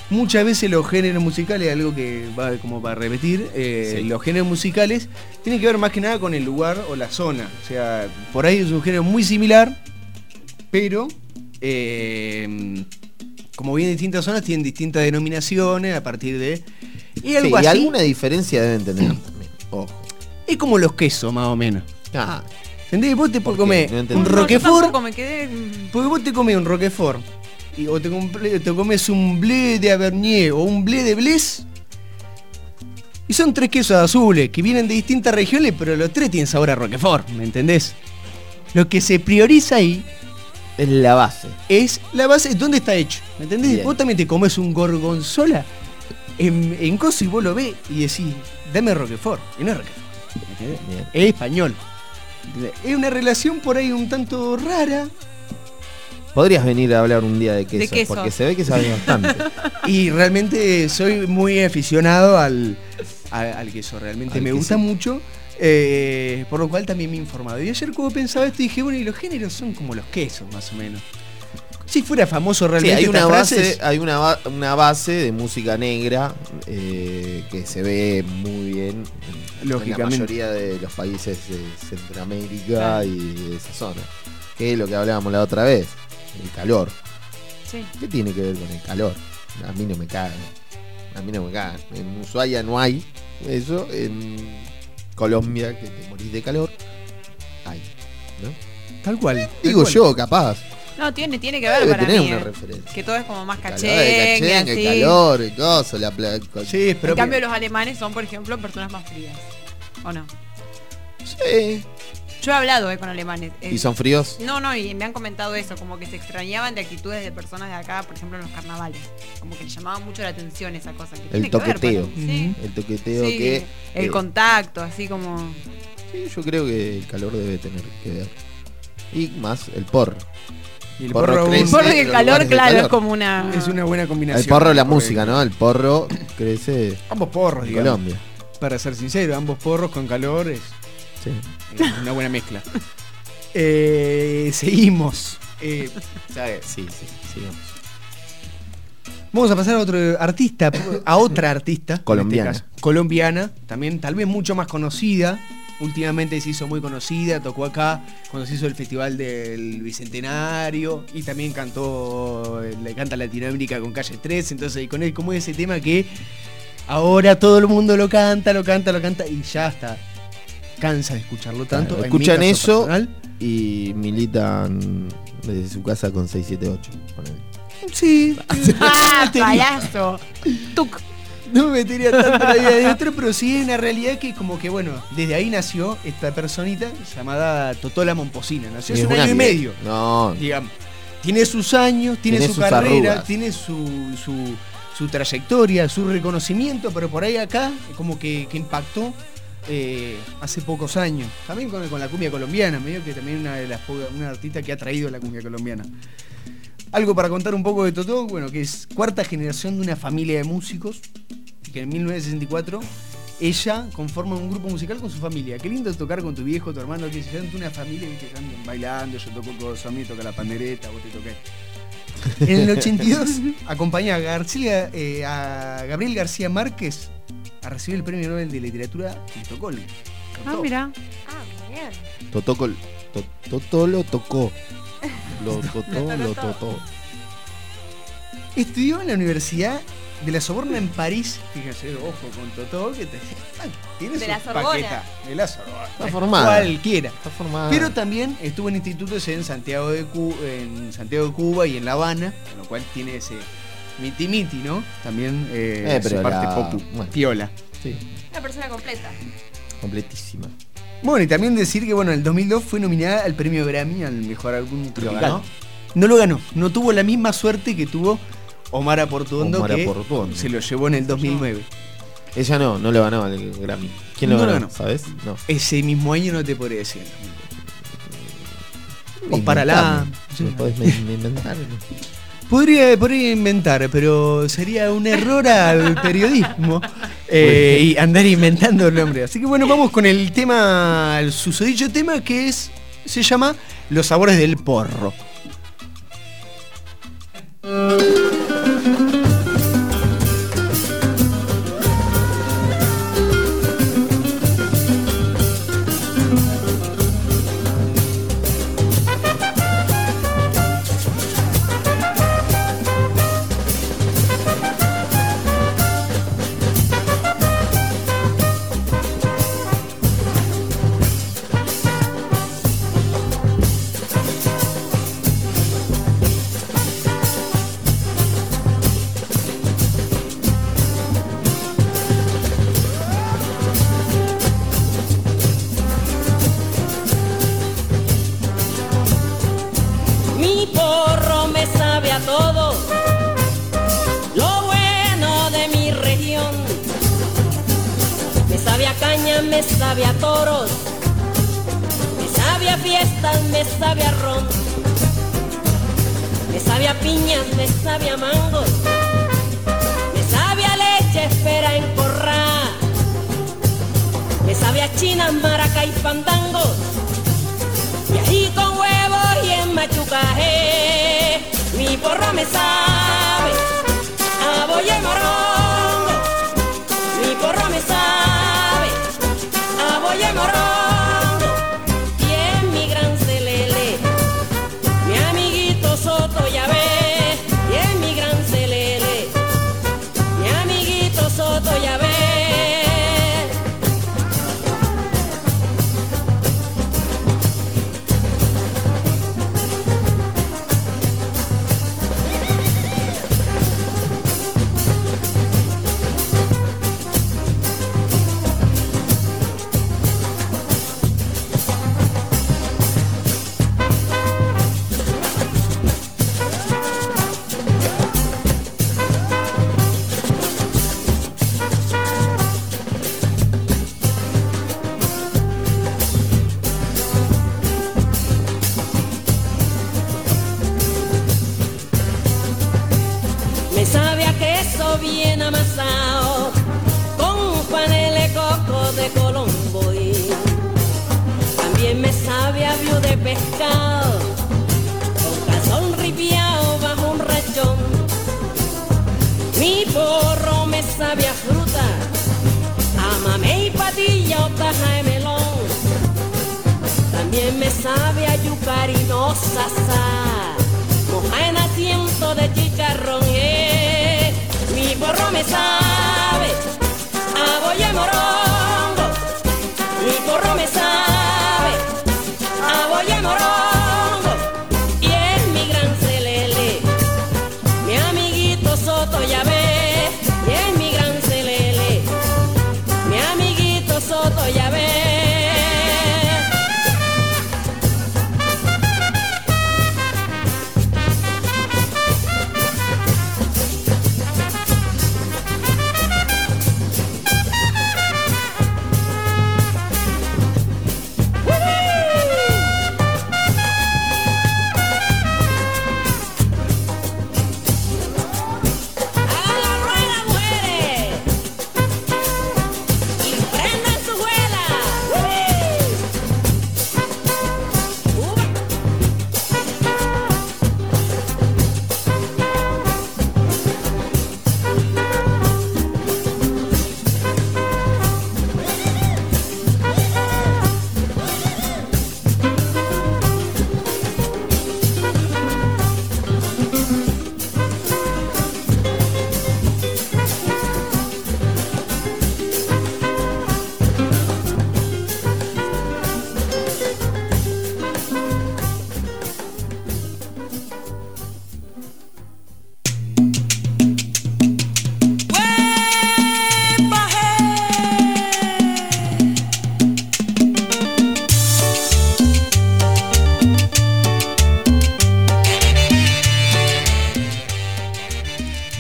muchas veces los géneros musicales, algo que va como para repetir, eh, Sí. los géneros musicales tienen que ver más que nada con el lugar o la zona. O sea, por ahí es un género muy similar, pero como bien distintas zonas tienen distintas denominaciones a partir de... Y algo Sí, y así alguna diferencia deben tener también. Ojo. es como los quesos, más o menos. Ah, ¿Entendés? Vos te ¿Por puedes qué? comer No un roquefort tampoco me quedé. Porque vos te comes un Roquefort y, o te, comple- te comes un blé de Avernier o un blé de Blés. Y son tres quesos azules que vienen de distintas regiones, pero los tres tienen sabor a Roquefort, ¿me entendés? Lo que se prioriza ahí es la base. es la base, ¿dónde está hecho? ¿Me entendés? Bien. Vos también te comes un gorgonzola en, en coso y vos lo ves y decís, dame Roquefort. Y no es Roquefort. Es español. Es una relación por ahí un tanto rara. Podrías venir a hablar un día de queso, queso. porque se ve que sabes bastante. Y realmente soy muy aficionado al, al, al queso, realmente Al me queso. gusta mucho. eh, por lo cual también me he informado. Y ayer cuando pensaba esto dije, bueno, y los géneros son como los quesos, más o menos. Si fuera famoso Sí, realmente hay una base, hay una, una base de música negra eh, que se ve muy bien en- en la Lógicamente. mayoría de los países de Centroamérica y de esa zona. Que es lo que hablábamos la otra vez, el calor. Sí. ¿Qué tiene que ver con el calor? A mí no me caga. A mí no me caga. En Ushuaia no hay eso. En Colombia, que te morís de calor, hay. ¿no? tal cual. tal Digo cual. yo, capaz. No, tiene, tiene que ver Debe para tener mí. una eh. referencia. Que todo es como más cachengue, el cachengue, así. calor, coso, la pla- Sí, pero en cambio, los alemanes son, por ejemplo, personas más frías. ¿O no? Sí. Yo he hablado eh, con alemanes. eh, ¿Y son fríos? No, no, y me han comentado eso, como que se extrañaban de actitudes de personas de acá, por ejemplo, en los carnavales. Como que les llamaba mucho la atención esa cosa. Que tiene El que ver, toqueteo. para mí, sí. El toqueteo Sí, que. El eh, contacto, así como. sí, yo creo que el calor debe tener que ver. Y más el porro. Y el porro porro, crece El porro y el calor, claro, calor. es como una. es una buena combinación. El porro, la Porque- música, ¿no? El porro crece Ambos porros, en digamos. Colombia. Para ser sincero, ambos porros con calor es Sí. una buena mezcla. Eh, seguimos. Eh, Sí, sí, sigamos. Vamos a pasar a otro artista, a otra artista. este Colombiana. caso. colombiana, también tal vez mucho más conocida. Últimamente se hizo muy conocida, tocó acá cuando se hizo el Festival del Bicentenario y también cantó, le canta Latinoamérica con Calle 3, entonces con él como ese tema que ahora todo el mundo lo canta, lo canta, lo canta y ya está. Cansa de escucharlo tanto. Claro, escuchan eso personal, y militan desde su casa con 678. ponele. Sí. ¡Ah! ¡Tuc! No me metería tanto en la vida de otro, pero sí es una realidad que como que bueno, desde ahí nació esta personita llamada Totola Momposina. Nació hace un año y medio. No, Digamos. Tiene sus años, tiene, Tiene su carrera, arrugas. tiene su, su, su trayectoria, su reconocimiento, pero por ahí acá como que, que impactó eh, hace pocos años. También con, con la cumbia colombiana, medio que también una de las una artista que ha traído la cumbia colombiana. Algo para contar un poco de Totó, bueno, que es cuarta generación de una familia de músicos, que en 1964 ella conforma un grupo musical con su familia. Qué lindo tocar con tu viejo, tu hermano, que se una familia que andan bailando, yo toco con a mí toca la pandereta, vos te toqué. En el 82 acompaña a, García, eh, a Gabriel García Márquez a recibir el premio Nobel de Literatura en Estocolmo. Ah, mira. Ah, bien. Totó, col- to- Totó lo tocó. Lo totó, lo totó. Estudió en la Universidad de la Sorbona en París. Fíjense, ojo con Totó, que te- ah, tiene De su la paqueta. De la Sorbona. Está formada. Cualquiera. Está formada. Pero también estuvo en institutos en Santiago de, Cu- en Santiago de Cuba y en La Habana, con lo cual tiene ese, Miti Miti, ¿no? También eh, Eh, su parte la- popu, bueno. piola. Sí, Una persona completa. completísima. Bueno, y también decir que bueno, en el 2002 fue nominada al premio Grammy al mejor álbum tropical. ganó? No lo ganó, no tuvo la misma suerte que tuvo Omar Aportuondo Omar que Aportuondo. se lo llevó en el 2009. Ella no, no le ganó al Grammy. ¿Quién lo No lo ganó? ganó. ¿Sabes? No. Ese mismo año no te podría decir. O Inventarme. para la. Me- me. Podría, podría inventar, pero sería un error al periodismo eh, y andar inventando el nombre. Así que bueno, vamos con el tema, el susodicho tema que es, se llama Los sabores del porro. Me sabe a yucarinosa moja en asiento de chicharrón. eh. Mi porro me sabe a boya y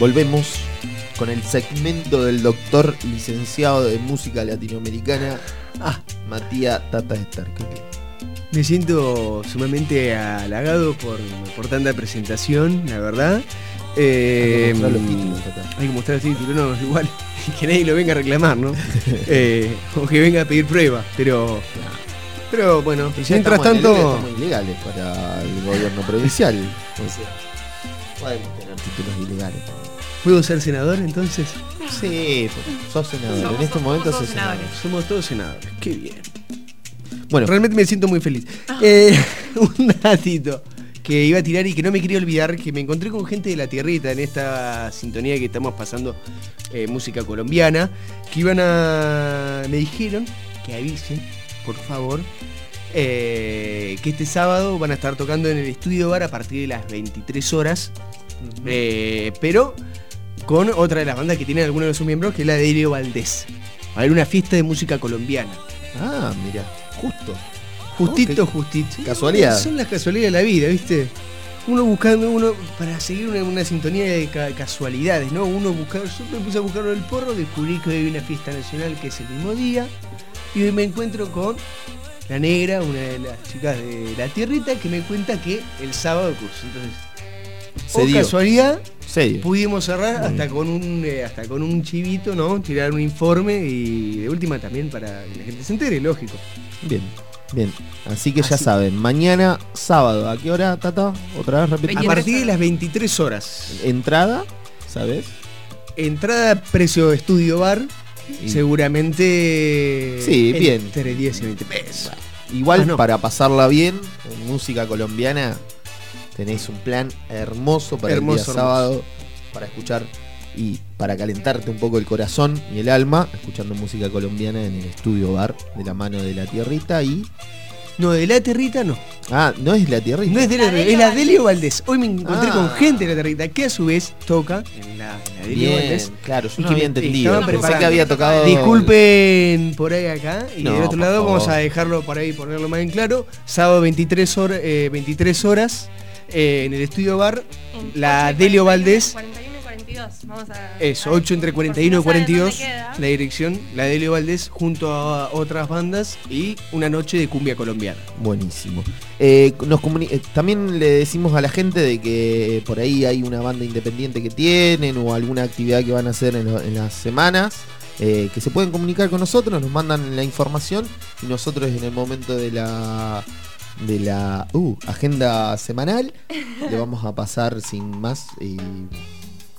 volvemos con el segmento del doctor licenciado de música latinoamericana, ah, Matías Tata Stark. Me siento sumamente halagado por, por tanta presentación, la verdad. Eh, Hay que mostrar los títulos. Hay que mostrar los títulos, no, igual. Que nadie lo venga a reclamar, ¿no? Eh, o que venga a pedir prueba, pero. Pero bueno, Y mientras tanto. para el gobierno provincial. O sea, ¿Puedo ser senador entonces? Sí, sos senador. Somos- en este somos momento sos senador. senadores. Somos todos senadores. Qué bien. Bueno. Realmente me siento muy feliz. Eh, un datito que iba a tirar y que no me quería olvidar, que me encontré con gente de la tierrita en esta sintonía que estamos pasando eh, música colombiana, que iban a... me dijeron que avisen, por favor, eh, que este sábado van a estar tocando en el estudio bar a partir de las 23 horas, eh, pero con otra de las bandas que tienen algunos de sus miembros, que es la de Elio Valdés. Va a haber una fiesta de música colombiana. Ah, mira, justo. Justito, justito. Casualidad. Son las casualidades de la vida, ¿viste? Uno buscando, uno, para seguir una, una sintonía de ca- casualidades, ¿no? Uno buscando, yo me puse a buscarlo del porro, descubrí que hoy hay una fiesta nacional que es el mismo día, y hoy me encuentro con la negra, una de las chicas de la tierrita, que me cuenta que el sábado curso. Entonces, Se o dio. casualidad, Se dio. pudimos cerrar Muy hasta con un eh, hasta con un chivito, ¿no? Tirar un informe y de última también para que la gente se entere, lógico. Bien, bien. Así que ya saben, mañana sábado, ¿a qué hora, Tata? Otra vez repetí. A partir de las 23 horas. Entrada, ¿sabes? Entrada precio estudio bar. Y- Seguramente. Sí, bien. Entre 10 y 20 pesos. Igual Ah, no. para pasarla bien, en música colombiana, tenéis un plan hermoso para Hermoso, el día hermoso. sábado, para escuchar y para calentarte un poco el corazón y el alma, escuchando música colombiana en el estudio bar de la mano de la tierrita y. No, de la tierrita no. Ah, no es la tierrita. No es de la, es la Delio Valdés. Hoy me encontré Ah. con gente de la tierrita que a su vez toca en la, en la Delio Bien, Valdés. claro, yo no que había entendido. Pensé que había tocado- Disculpen por ahí acá. Y No, del otro lado vamos a dejarlo por ahí, ponerlo más en claro. Sábado 23, hor- eh, 23 horas eh, en el estudio bar. La Delio Valdés. 41 y 42. Vamos a. Eso, 8 entre 41 y Por si no saben 42, dónde queda. la dirección, la de Elio Valdés, junto a otras bandas y una noche de cumbia colombiana. Buenísimo. Eh, nos eh, también le decimos a la gente de que por ahí hay una banda independiente que tienen o alguna actividad que van a hacer en, las semanas. eh, que se pueden comunicar con nosotros, nos mandan la información y nosotros en el momento de la de la uh, agenda semanal le vamos a pasar sin más eh,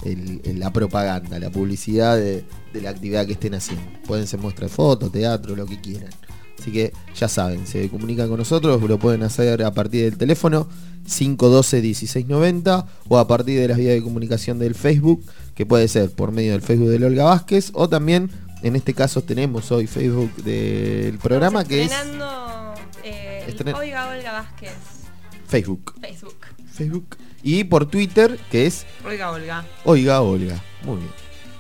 el- el- la propaganda, la publicidad de, de la actividad que estén haciendo. Pueden ser muestras de fotos, teatro, lo que quieran. Así que ya saben, se comunican con nosotros, lo pueden hacer a partir del teléfono 512-1690 o a partir de las vías de comunicación del Facebook, que puede ser por medio del Facebook de Olga Vázquez o también, en este caso tenemos hoy Facebook del programa que es eh, Estren- Oiga Olga Vázquez. Facebook. Facebook. Facebook. Y por Twitter que es Olga, Olga. Oiga Olga. Muy bien.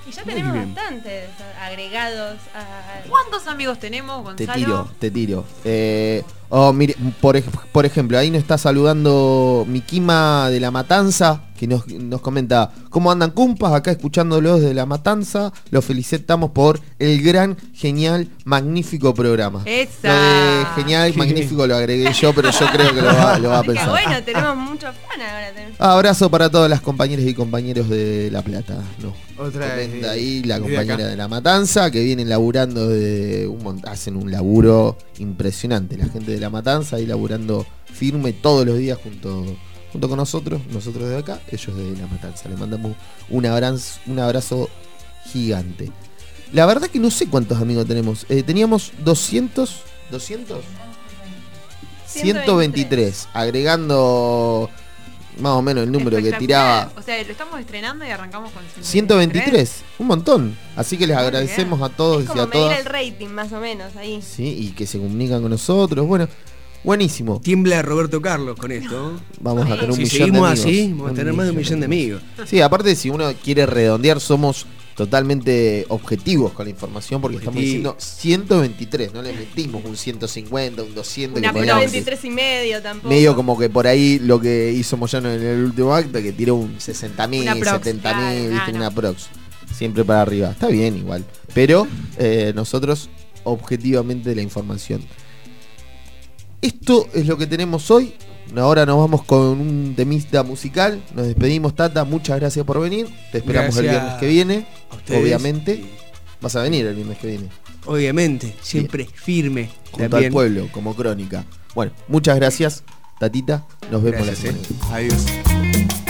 Y ya Muy tenemos bien. bastantes agregados a. ¿Cuántos amigos tenemos, Te Gonzalo? tiro, te tiro. Eh, oh, mire, por, por ejemplo, ahí nos está saludando Mikima de La Matanza, que nos, nos comenta, ¿cómo andan cumpas? Acá escuchándolos de La Matanza, los felicitamos por el gran, genial, magnífico programa. Esa. Lo de genial, magnífico lo agregué yo, pero yo creo que lo va, lo va a pensar. bueno, tenemos muchos fans ahora. tenemos. Abrazo para todas las compañeras y compañeros de La Plata. No. Otra Comenta de- ahí la desde compañera de La Matanza que vienen laburando de un hacen un laburo impresionante. La gente de La Matanza ahí laburando firme todos los días junto, junto con nosotros, nosotros de acá, ellos de La Matanza. Les mandamos un abrazo, un abrazo gigante. La verdad que no sé cuántos amigos tenemos. Eh, teníamos 200, 200, 123, agregando más o menos el número que tiraba. O sea, lo estamos estrenando y arrancamos con 123, un montón. Así que les agradecemos a todos Es y a medir todas. el rating, más o menos, ahí. Sí, y que se comunican con nosotros. Bueno, buenísimo. Tiembla Roberto Carlos con esto. Vamos a tener un si millón de amigos. así, vamos a tener más de un millón de amigos. Sí, aparte si uno quiere redondear, somos totalmente objetivos con la información porque estamos diciendo Objetivos. 123, no le metimos un 150, un 200. Una que podíamos decir. 23 y medio tampoco. Medio como que por ahí lo que hizo Moyano en el último acto, que tiró un 60 mil, Una prox, 70 mil, no, una prox. Siempre para arriba. Está bien igual. Pero eh, nosotros, objetivamente, la información. Esto es lo que tenemos hoy. Ahora nos vamos con un temista musical. Nos despedimos, Tata. Muchas gracias por venir. Te esperamos el viernes que viene. a. Obviamente. Vas a venir el viernes que viene. Obviamente, siempre firme. Junto también. al pueblo, como crónica. Bueno, muchas gracias, Tatita. Nos vemos Gracias, la semana. eh. Adiós.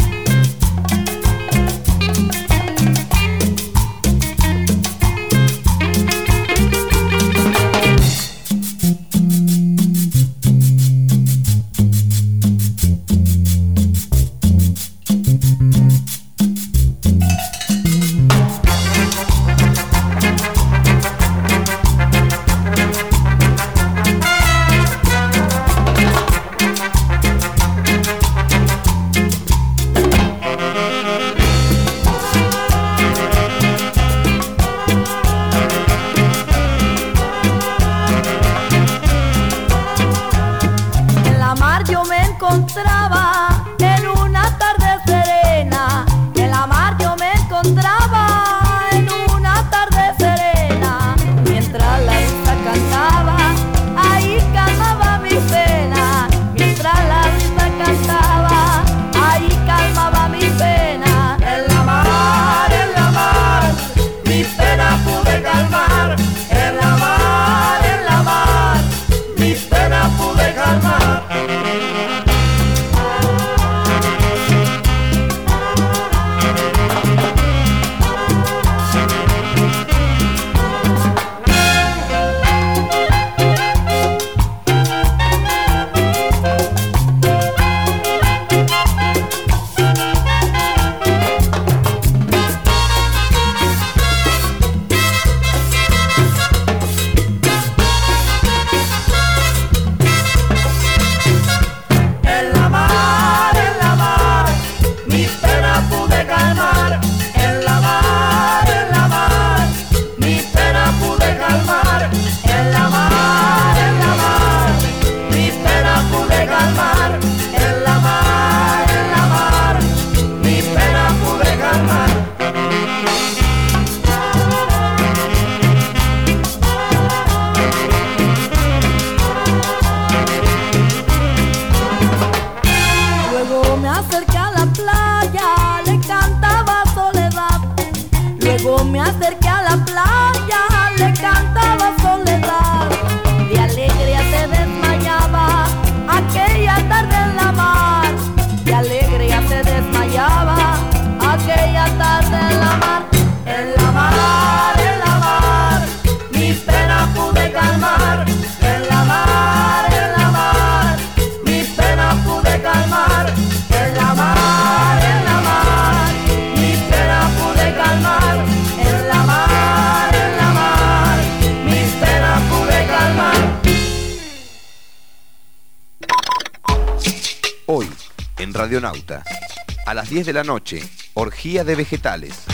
10 de la noche, orgía de vegetales.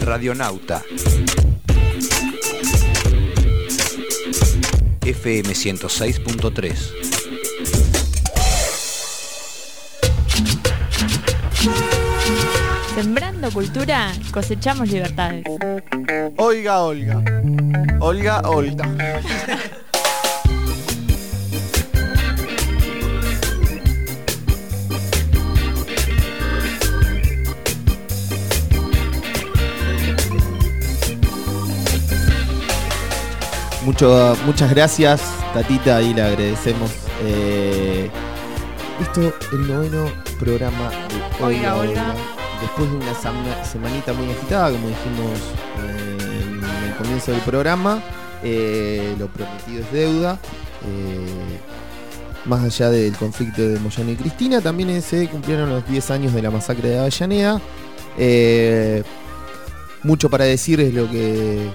Radionauta. FM 106.3. Sembrando cultura, cosechamos libertades. Oiga, Olga. Olga, Olga. Mucho, muchas gracias, Tatita, y le agradecemos. Eh, esto el noveno programa de Oiga, Oiga. Después de una semanita muy agitada, como dijimos eh, en el comienzo del programa, eh, lo prometido es deuda. Eh, más allá del conflicto de Moyano y Cristina, también se cumplieron los 10 años de la masacre de Avellaneda. Mucho para decir es lo que,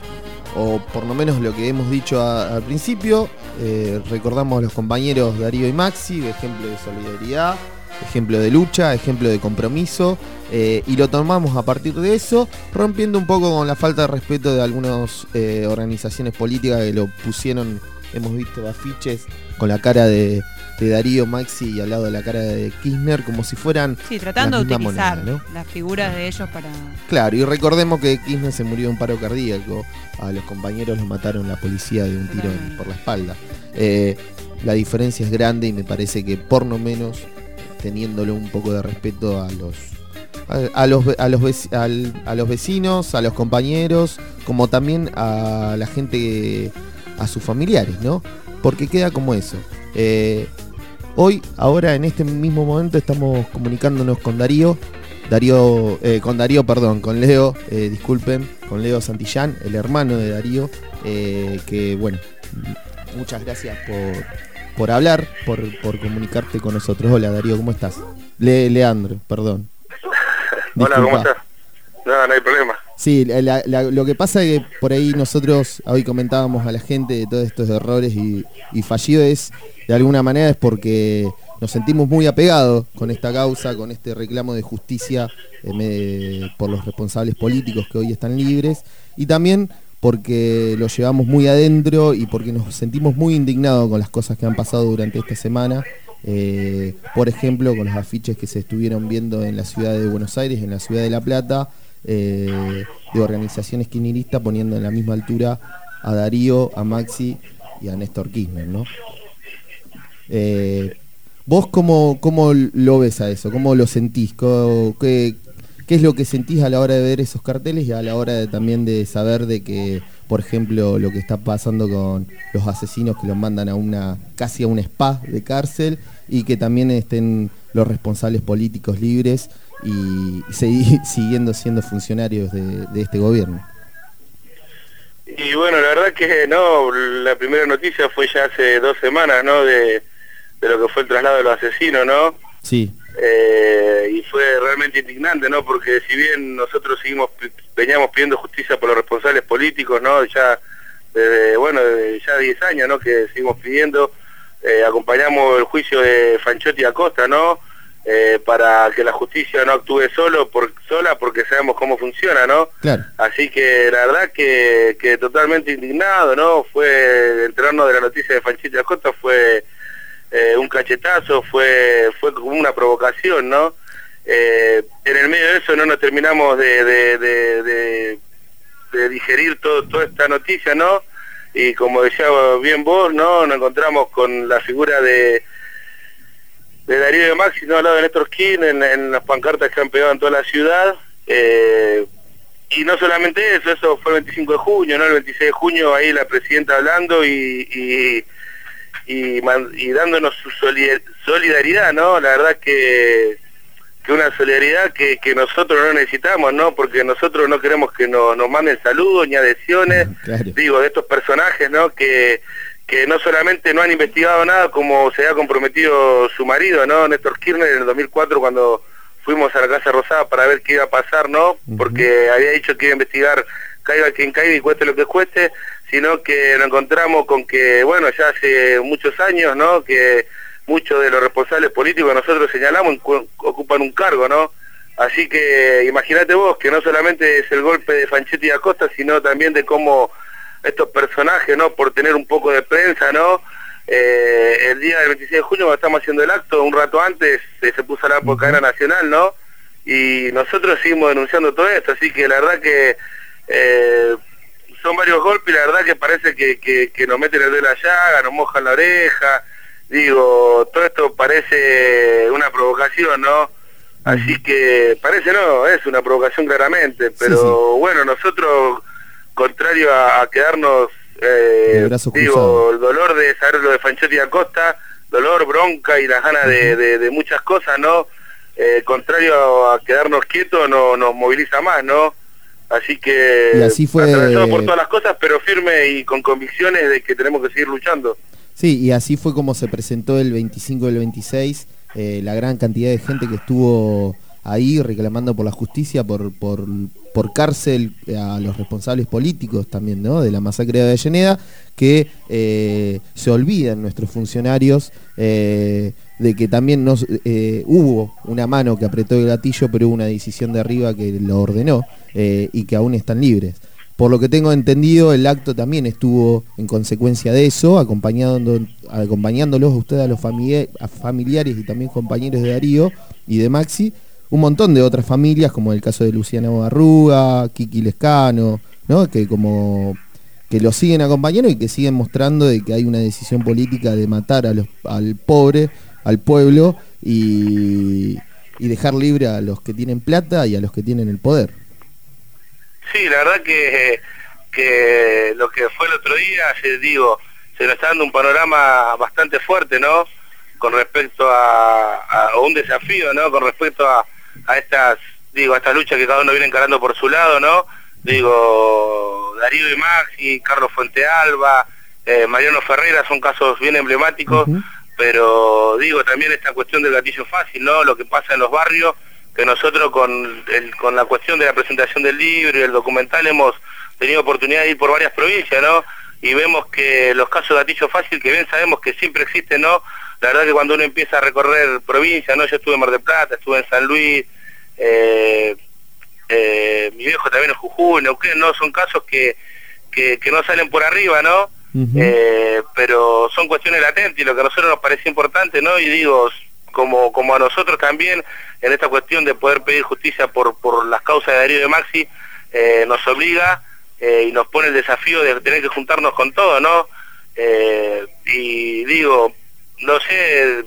o por lo menos lo que hemos dicho al principio. Eh, recordamos a los compañeros Darío y Maxi, ejemplo de solidaridad, ejemplo de lucha, ejemplo de compromiso, eh, y lo tomamos a partir de eso, rompiendo un poco con la falta de respeto de algunas eh, organizaciones políticas que lo pusieron, hemos visto afiches con la cara de, de Darío Maxi y al lado de la cara de Kirchner, como si fueran... Sí, tratando de utilizar moneda, ¿no? las figuras de ellos para... Claro, y recordemos que Kirchner se murió de un paro cardíaco. A los compañeros los mataron la policía de un tiro en- por la espalda. Eh, la diferencia es grande y me parece que por lo menos teniéndole un poco de respeto a los a, a los a los a los vecinos, a los compañeros, como también a la gente, a sus familiares, ¿no? Porque queda como eso. Eh, hoy, ahora en este mismo momento estamos comunicándonos con Darío, Darío, eh, con Darío, perdón, con Leo, eh, disculpen, con Leo Santillán, el hermano de Darío, eh, que bueno, muchas gracias por, por hablar, por, por comunicarte con nosotros. Hola Darío, ¿cómo estás? Le- Leandro, perdón. Hola, ¿cómo estás? No, no hay problema. Sí, lo que pasa es que por ahí nosotros hoy comentábamos a la gente de todos estos errores y, fallidos es, de alguna manera es porque nos sentimos muy apegados con esta causa, con este reclamo de justicia eh, por los responsables políticos que hoy están libres y también porque lo llevamos muy adentro y porque nos sentimos muy indignados con las cosas que han pasado durante esta semana. Eh, por ejemplo, con los afiches que se estuvieron viendo en la ciudad de Buenos Aires, en la ciudad de La Plata, eh, de organizaciones kirchneristas poniendo en la misma altura a Darío, a Maxi y a Néstor Kirchner, ¿no? Eh, ¿Vos cómo, cómo lo ves a eso? ¿Cómo lo sentís? ¿Cómo- ¿Qué, qué es lo que sentís a la hora de ver esos carteles y a la hora de, también de saber de que, por ejemplo, lo que está pasando con los asesinos que los mandan a una casi a un spa de cárcel y que también estén los responsables políticos libres y segui- siguiendo siendo funcionarios de, de este gobierno? Y bueno, la verdad que no, la primera noticia fue ya hace dos semanas, ¿no? De, de lo que fue el traslado de los asesinos, ¿no? Sí, Eh, y fue realmente indignante, ¿no? Porque si bien nosotros seguimos veníamos pidiendo justicia por los responsables políticos, ¿no? Ya desde, bueno, desde ya 10 años, ¿no? Que seguimos pidiendo, eh, acompañamos el juicio de Fanchotti Acosta, ¿no? Eh, para que la justicia no actúe solo por sola porque sabemos cómo funciona, ¿no? claro. Así que la verdad que, que totalmente indignado, ¿no? Fue enterarnos de la noticia de Fanchita Acosta fue eh, un cachetazo, fue fue como una provocación, ¿no? Eh, en el medio de eso no nos terminamos de, de, de- de- de digerir todo, toda esta noticia, ¿no? Y como decía bien vos, ¿no? Nos encontramos con la figura de de Darío de Maxi, ¿no? Al lado de Néstor Kirchner en, en las pancartas que han pegado en toda la ciudad. eh, y no solamente eso, eso fue el 25 de junio, ¿no? El 26 de junio ahí la presidenta hablando y, y, y, y dándonos su solidar- solidaridad, ¿no? La verdad que, que una solidaridad que, que nosotros no necesitamos, ¿no? Porque nosotros no queremos que nos, nos manden saludos ni adhesiones, Claro. digo, de estos personajes, ¿no? Que, que no solamente no han investigado nada como se ha comprometido su marido, ¿no? Néstor Kirchner en el 2004 cuando fuimos a la Casa Rosada para ver qué iba a pasar, ¿no? Porque había dicho que iba a investigar caiga quien caiga y cueste lo que cueste, sino que nos encontramos con que, bueno, ya hace muchos años, ¿no? Que muchos de los responsables políticos que nosotros señalamos ocupan un cargo, ¿no? Así que imagínate vos que no solamente es el golpe de Fanchetti y Acosta, sino también de cómo estos personajes, ¿no? Por tener un poco de prensa, ¿no? Eh, el día del 26 de junio, cuando estamos haciendo el acto, un rato antes eh, se puso la por cadena nacional, ¿no? Y nosotros seguimos denunciando todo esto, así que la verdad que eh, son varios golpes y la verdad que parece que, que, que nos meten el dedo en la llaga, nos mojan la oreja, digo, todo esto parece una provocación, ¿no? Así que parece no, es una provocación claramente, pero bueno, nosotros, contrario a, a quedarnos, eh, digo, el dolor de saber lo de Fanchotti y Acosta, dolor, bronca y las ganas de, de- de muchas cosas, ¿no? Eh, contrario a quedarnos quietos, no, nos moviliza más, ¿no? Así que Y así fue- atravesado por todas las cosas, pero firme y con convicciones de que tenemos que seguir luchando. Sí, y así fue como se presentó el 25 del 26, eh, la gran cantidad de gente que estuvo ahí reclamando por la justicia, por, por, por cárcel a los responsables políticos también, ¿no? De la masacre de Avellaneda, que eh, se olvidan nuestros funcionarios eh, de que también nos, eh, hubo una mano que apretó el gatillo, pero hubo una decisión de arriba que lo ordenó y que aún están libres. Por lo que tengo entendido, el acto también estuvo en consecuencia de eso, acompañando, acompañándolos a ustedes, a los familiares y también compañeros de Darío y de Maxi, un montón de otras familias, como el caso de Luciana Barruga, Kiki Lescano, ¿no? que como que lo siguen acompañando y que siguen mostrando de que hay una decisión política de matar a los, al pobre, al pueblo y, y dejar libre a los que tienen plata y a los que tienen el poder. Sí, la verdad que, que lo que fue el otro día, se, digo, se nos está dando un panorama bastante fuerte, ¿no? Con respecto a, a- un desafío, ¿no? Con respecto a, a estas, digo, a estas luchas que cada uno viene encarando por su lado, ¿no? Digo, Darío y Maxi, Carlos Fuentealba, eh, Mariano Ferreira son casos bien emblemáticos, pero digo también esta cuestión del gatillo fácil, ¿no? Lo que pasa en los barrios, que nosotros con, el- con la cuestión de la presentación del libro y el documental hemos tenido oportunidad de ir por varias provincias, ¿no? Y vemos que los casos de gatillo fácil, que bien sabemos que siempre existen, ¿no? La verdad que cuando uno empieza a recorrer provincias, ¿no? Yo estuve en Mar del Plata, estuve en San Luis, eh, eh, mi viejo también en Jujuy, Neuquén, ¿no? Son casos que, que, que no salen por arriba, ¿no? Eh, pero son cuestiones latentes y lo que a nosotros nos parece importante, ¿no? Y digo, como, como a nosotros también, en esta cuestión de poder pedir justicia por, por las causas de Darío de Maxi, eh, nos obliga eh, y nos pone el desafío de tener que juntarnos con todo, ¿no? Eh, y digo, no sé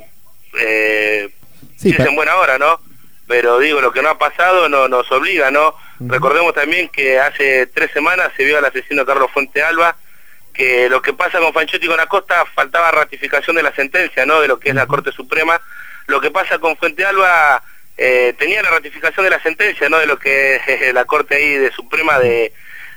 eh, Sí, si es en buena hora, ¿no? Pero digo, lo que no ha pasado no, nos obliga, ¿no? Recordemos también que hace tres semanas se vio al asesino Carlos Fuente Alba, que lo que pasa con Fanchotti y con Acosta faltaba ratificación de la sentencia, ¿no? De lo que es la Corte Suprema. Lo que pasa con Fuente Alba eh, tenía la ratificación de la sentencia, ¿no? De lo que es la Corte ahí de Suprema de,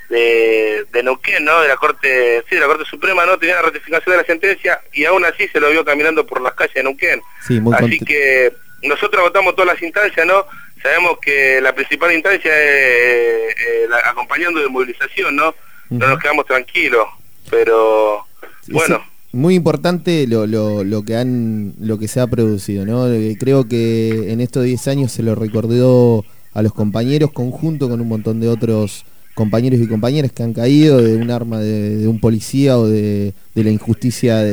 de, de Neuquén, ¿no? De la Corte, sí, de la Corte Suprema, ¿no? Tenía la ratificación de la sentencia y aún así se lo vio caminando por las calles de Neuquén. Sí, muy Así que nosotros votamos todas las instancias, ¿no? Sabemos que la principal instancia es eh, la- acompañando de movilización, ¿no? No nos quedamos tranquilos, pero bueno, Sí, muy importante lo, lo, lo que han lo que se ha producido, ¿no? Eh, Creo que en estos 10 años se lo recordó a los compañeros conjunto con un montón de otros compañeros y compañeras que han caído de un arma de, un policía o de, la injusticia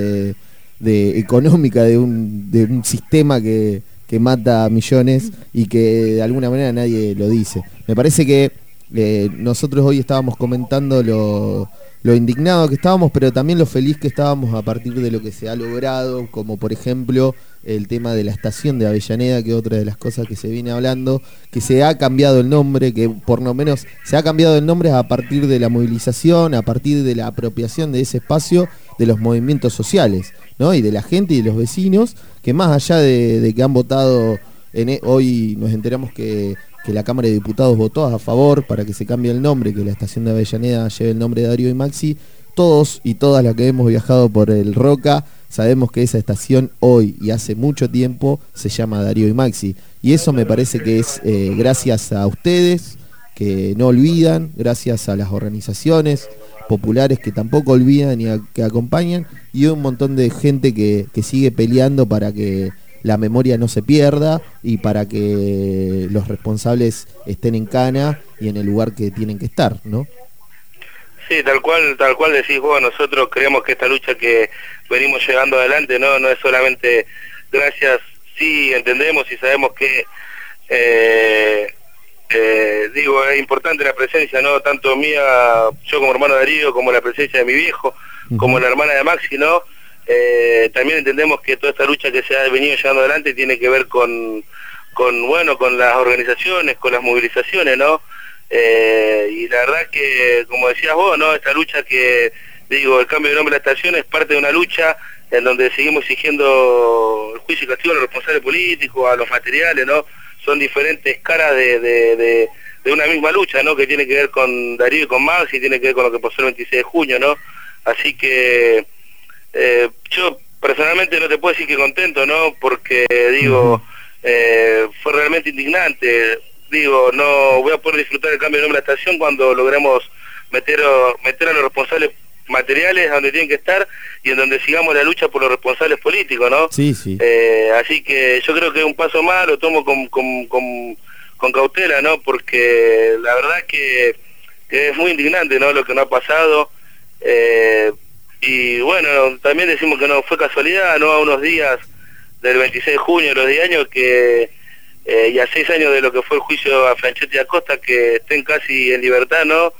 económica de un, sistema que, que mata a millones y que de alguna manera nadie lo dice. Me parece que eh, nosotros hoy estábamos comentando lo, lo indignado que estábamos, pero también lo feliz que estábamos a partir de lo que se ha logrado, como por ejemplo el tema de la estación de Avellaneda, que es otra de las cosas que se viene hablando, que se ha cambiado el nombre, que por lo menos se ha cambiado el nombre a partir de la movilización, a partir de la apropiación de ese espacio de los movimientos sociales, ¿no? Y de la gente y de los vecinos, que más allá de, que han votado, en e- hoy nos enteramos que, que la Cámara de Diputados votó a favor para que se cambie el nombre, que la estación de Avellaneda lleve el nombre de Darío y Maxi, todos y todas las que hemos viajado por el Roca sabemos que esa estación hoy y hace mucho tiempo se llama Darío y Maxi. Y eso me parece que es eh, gracias a ustedes, que no olvidan, gracias a las organizaciones populares que tampoco olvidan y que acompañan, y un montón de gente que sigue peleando para que la memoria no se pierda y para que los responsables estén en cana y en el lugar que tienen que estar, ¿no? Sí, tal cual, tal cual decís vos, nosotros creemos que esta lucha que venimos llevando adelante no no es solamente gracias, sí entendemos y sabemos que eh, eh, digo es importante la presencia no tanto mía, yo como hermano de Darío, como la presencia de mi viejo, como la hermana de Maxi, ¿no? Eh, también entendemos que toda esta lucha que se ha venido llevando adelante tiene que ver con, con bueno, con las organizaciones, con las movilizaciones, ¿no? Eh, y la verdad que, como decías vos, ¿no? Esta lucha que, digo, el cambio de nombre de la estación es parte de una lucha en donde seguimos exigiendo el juicio y castigo a los responsables políticos, a los materiales, ¿no? Son diferentes caras de, de, de- una misma lucha, ¿no? Que tiene que ver con Darío y con Max y tiene que ver con lo que pasó el 26 de junio, ¿no? Así que eh, yo personalmente no te puedo decir que contento, ¿no? Porque digo, eh, fue realmente indignante. digo, no voy a poder disfrutar el cambio de nombre de la estación cuando logremos meter, meter a los responsables materiales a donde tienen que estar y en donde sigamos la lucha por los responsables políticos, ¿no? Sí, sí. Eh, así que yo creo que un paso más, lo tomo con, con, con, con cautela, ¿no? Porque la verdad que, que es muy indignante, ¿no? Lo que no ha pasado. Eh, y bueno, también decimos que no fue casualidad, ¿no? A unos días del 26 de junio de los 10 años que, eh, y a 6 años de lo que fue el juicio a Franchetti Acosta, que estén casi en libertad, ¿no?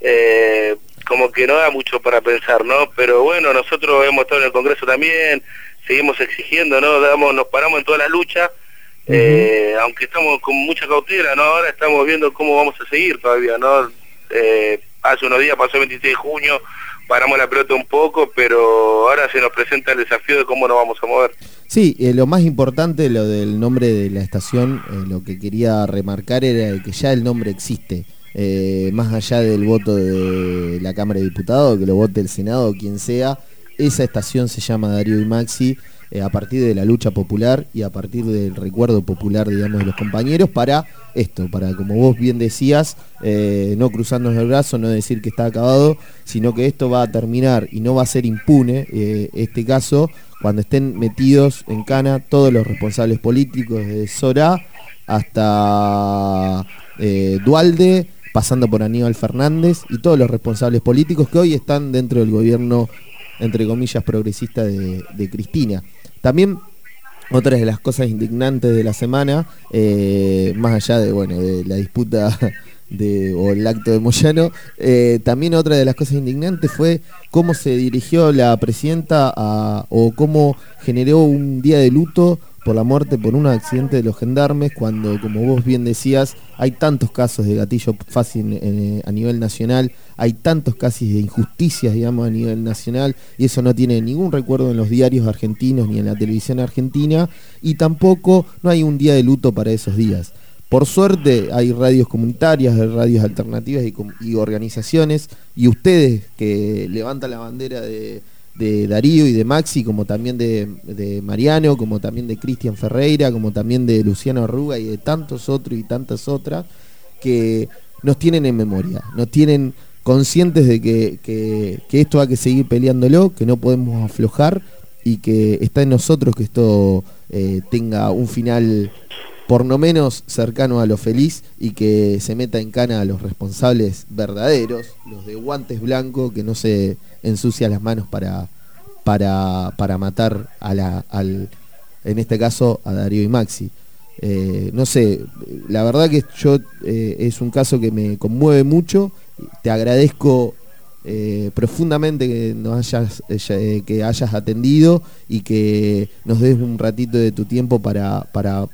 Eh, como que no da mucho para pensar, ¿no? Pero bueno, nosotros hemos estado en el Congreso también, seguimos exigiendo, ¿no? Damos, nos paramos en toda la lucha, eh, aunque estamos con mucha cautela, ¿no? Ahora estamos viendo cómo vamos a seguir todavía, ¿no? Eh, hace unos días pasó el 26 de junio, paramos la pelota un poco, pero ahora se nos presenta el desafío de cómo nos vamos a mover. Sí, eh, lo más importante, lo del nombre de la estación, eh, lo que quería remarcar era que ya el nombre existe. Eh, más allá del voto de la Cámara de Diputados, que lo vote el Senado o quien sea, esa estación se llama Darío y Maxi eh, a partir de la lucha popular y a partir del recuerdo popular, digamos, de los compañeros para esto, para, como vos bien decías, eh, no cruzarnos el brazo, no decir que está acabado, sino que esto va a terminar y no va a ser impune eh, este caso cuando estén metidos en cana todos los responsables políticos, desde Sora hasta Dualde, pasando por Aníbal Fernández y todos los responsables políticos que hoy están dentro del gobierno, entre comillas, progresista de Cristina. También otra de las cosas indignantes de la semana, eh, más allá de bueno de la disputa de, o el acto de Moyano, eh, también otra de las cosas indignantes fue cómo se dirigió la presidenta a- o cómo generó un día de luto por la muerte por un accidente de los gendarmes, cuando, como vos bien decías, hay tantos casos de gatillo fácil eh, a nivel nacional, hay tantos casos de injusticias, digamos, a nivel nacional, y eso no tiene ningún recuerdo en los diarios argentinos ni en la televisión argentina, y tampoco no hay un día de luto para esos días. Por suerte hay radios comunitarias, hay radios alternativas y, organizaciones, y ustedes que levantan la bandera de, de Darío y de Maxi, como también de, de Mariano, como también de Cristian Ferreira, como también de Luciano Arruga y de tantos otros y tantas otras, que nos tienen en memoria, nos tienen conscientes de que, que- esto hay que seguir peleándolo, que no podemos aflojar y que está en nosotros que esto eh, tenga un final por lo menos cercano a lo feliz y que se meta en cana a los responsables verdaderos, los de guantes blancos, que no se ensucian las manos para, para, para matar a la, al, en este caso a Darío y Maxi. Eh, no sé, la verdad que eh, es un caso que me conmueve mucho. Te agradezco eh, profundamente que nos hayas eh, que hayas atendido y que nos des un ratito de tu tiempo para, para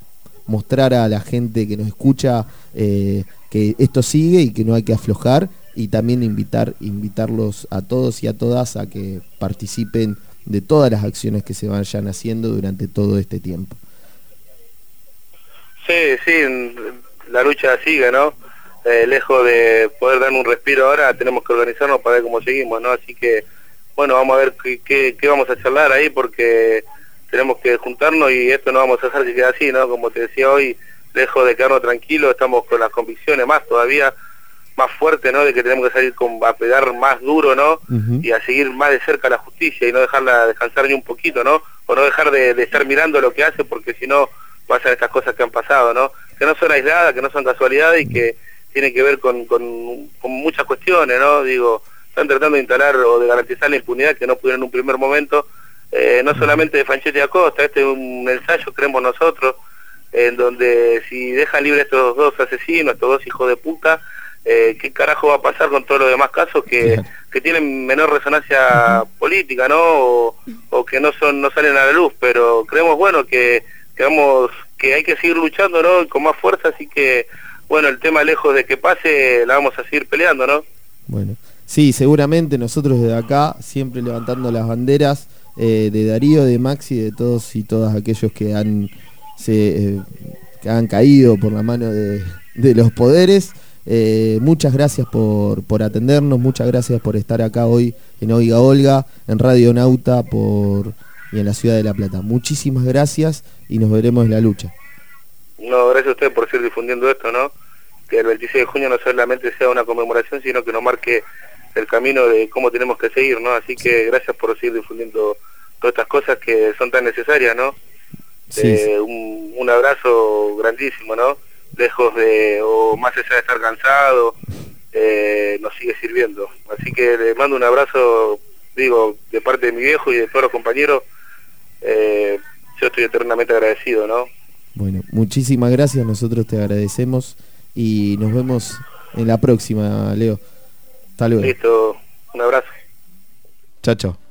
mostrar a la gente que nos escucha eh, que esto sigue y que no hay que aflojar y también invitar invitarlos a todos y a todas a que participen de todas las acciones que se vayan haciendo durante todo este tiempo. Sí, sí, la lucha sigue, ¿no? Eh, lejos de poder dar un respiro ahora, tenemos que organizarnos para ver cómo seguimos, ¿no? Así que, bueno, vamos a ver qué, qué, qué vamos a charlar ahí porque tenemos que juntarnos y esto no vamos a dejar que quede así, ¿no? Como te decía hoy, lejos de quedarnos tranquilos, estamos con las convicciones más todavía, más fuertes, ¿no? De que tenemos que salir con, a pegar más duro, ¿no? y a seguir más de cerca la justicia y no dejarla descansar ni un poquito, ¿no? O no dejar de, de estar mirando lo que hace porque si no pasan estas cosas que han pasado, ¿no? Que no son aisladas, que no son casualidades y que tienen que ver con, con, con muchas cuestiones, ¿no? Digo, están tratando de instalar o de garantizar la impunidad que no pudieron en un primer momento, eh, no solamente de Fanchetti Acosta, este es un ensayo, creemos nosotros, en donde si dejan libre estos dos asesinos, estos dos hijos de puta, eh, ¿qué carajo va a pasar con todos los demás casos que, que tienen menor resonancia política, ¿no? O, o que no son no salen a la luz, pero creemos, bueno, que, que, vamos, que hay que seguir luchando, ¿no? Con más fuerza, así que, bueno, el tema lejos de que pase, la vamos a seguir peleando, ¿no? Bueno, sí, seguramente nosotros desde acá, siempre levantando las banderas eh, de Darío, de Maxi, de todos y todas aquellos que han, se, eh, que han caído por la mano de, de los poderes. Eh, muchas gracias por, por atendernos, muchas gracias por estar acá hoy en Oiga Olga, en Radio Nauta y en la ciudad de La Plata. Muchísimas gracias y nos veremos en la lucha. No, gracias a ustedes por seguir difundiendo esto, ¿no? Que el 26 de junio no solamente sea una conmemoración, sino que nos marque el camino de cómo tenemos que seguir, ¿no? Así que gracias por seguir difundiendo todas estas cosas que son tan necesarias, ¿no? Sí, Eh, sí. un, un abrazo grandísimo, ¿no? Lejos de, o más allá de estar cansado, eh, nos sigue sirviendo. Así que le mando un abrazo, digo, de parte de mi viejo y de todos los compañeros. Eh, yo estoy eternamente agradecido, ¿no? Bueno, muchísimas gracias, nosotros te agradecemos y nos vemos en la próxima, Leo. Hasta luego. Listo, un abrazo. Chao, chao.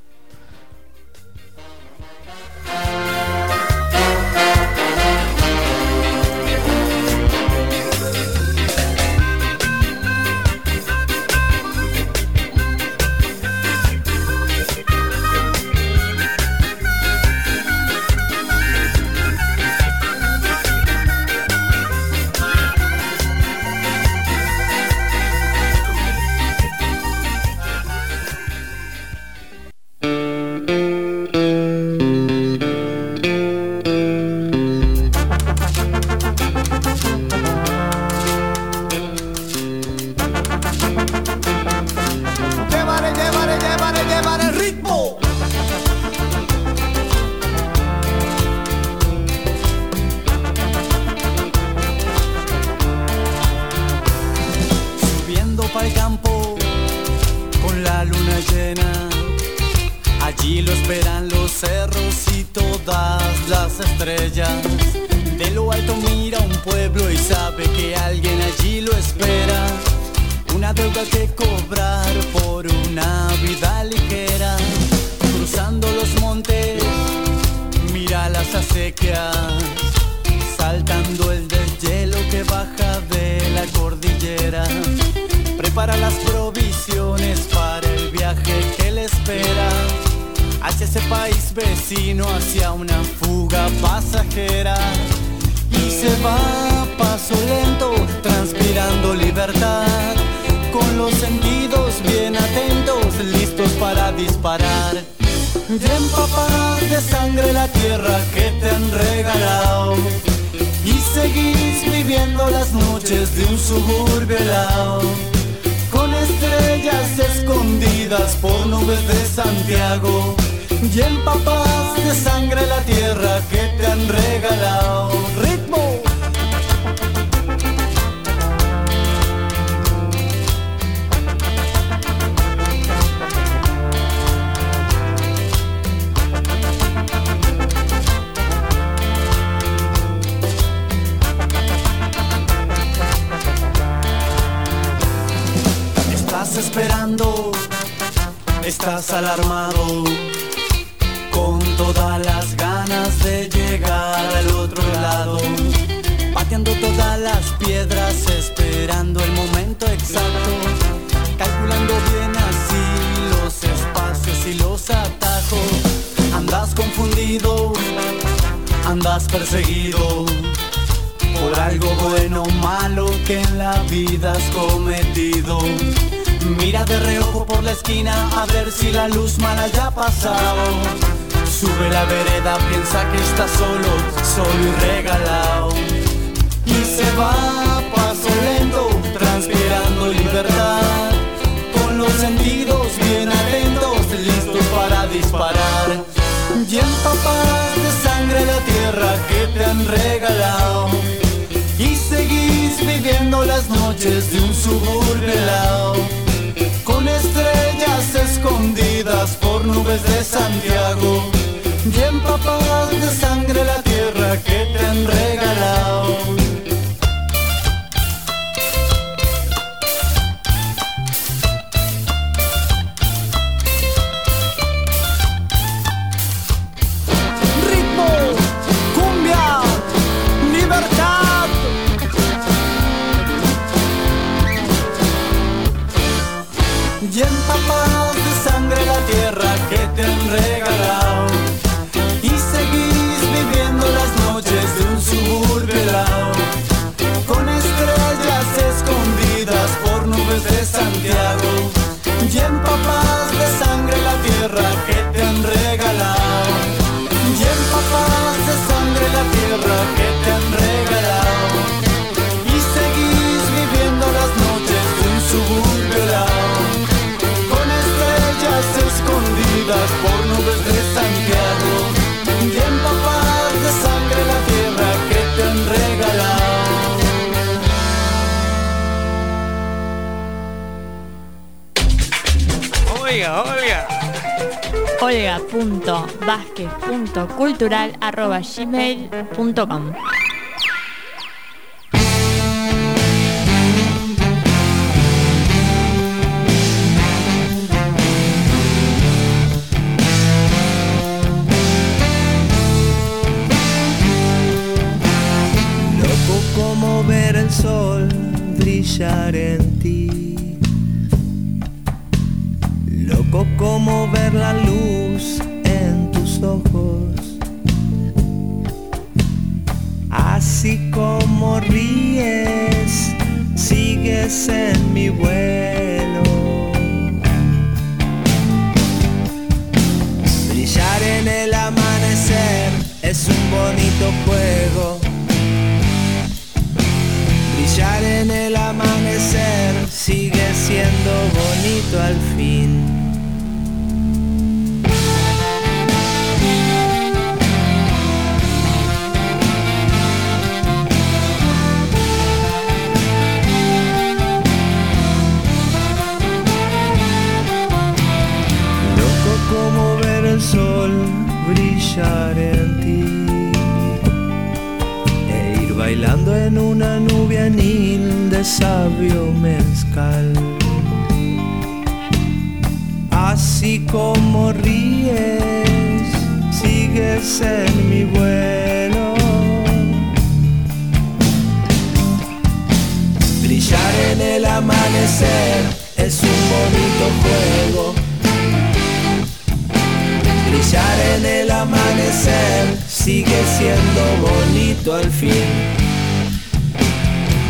Andas perseguido por algo bueno o malo que en la vida has cometido. Mira de reojo por la esquina a ver si la luz mala ya ha pasado. Sube la vereda, piensa que está solo, solo y regalado. Y se va paso lento, transpirando libertad. Con los sentidos bien atentos, listos para disparar. Y empapas de sangre la tierra que te han regalado. Y seguís viviendo las noches de un suburbio. Con estrellas escondidas por nubes de Santiago. Y empapadas de sangre la tierra que te han regalado. olga.vasquez.cultural.gmail.com sigue siendo bonito al fin.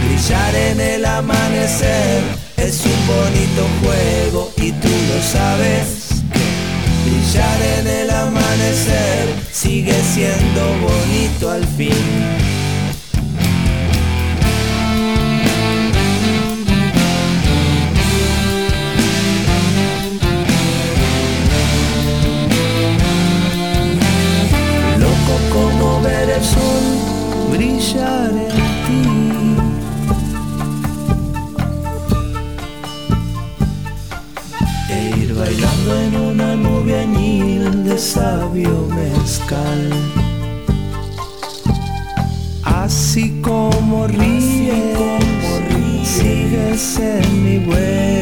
Brillar en el amanecer es un bonito juego y tú lo sabes. Brillar en el amanecer sigue siendo bonito al fin. El sol brillar en ti. E ir bailando en una nube añil de sabio mezcal. Así como ríes, sigues en mi vuelo.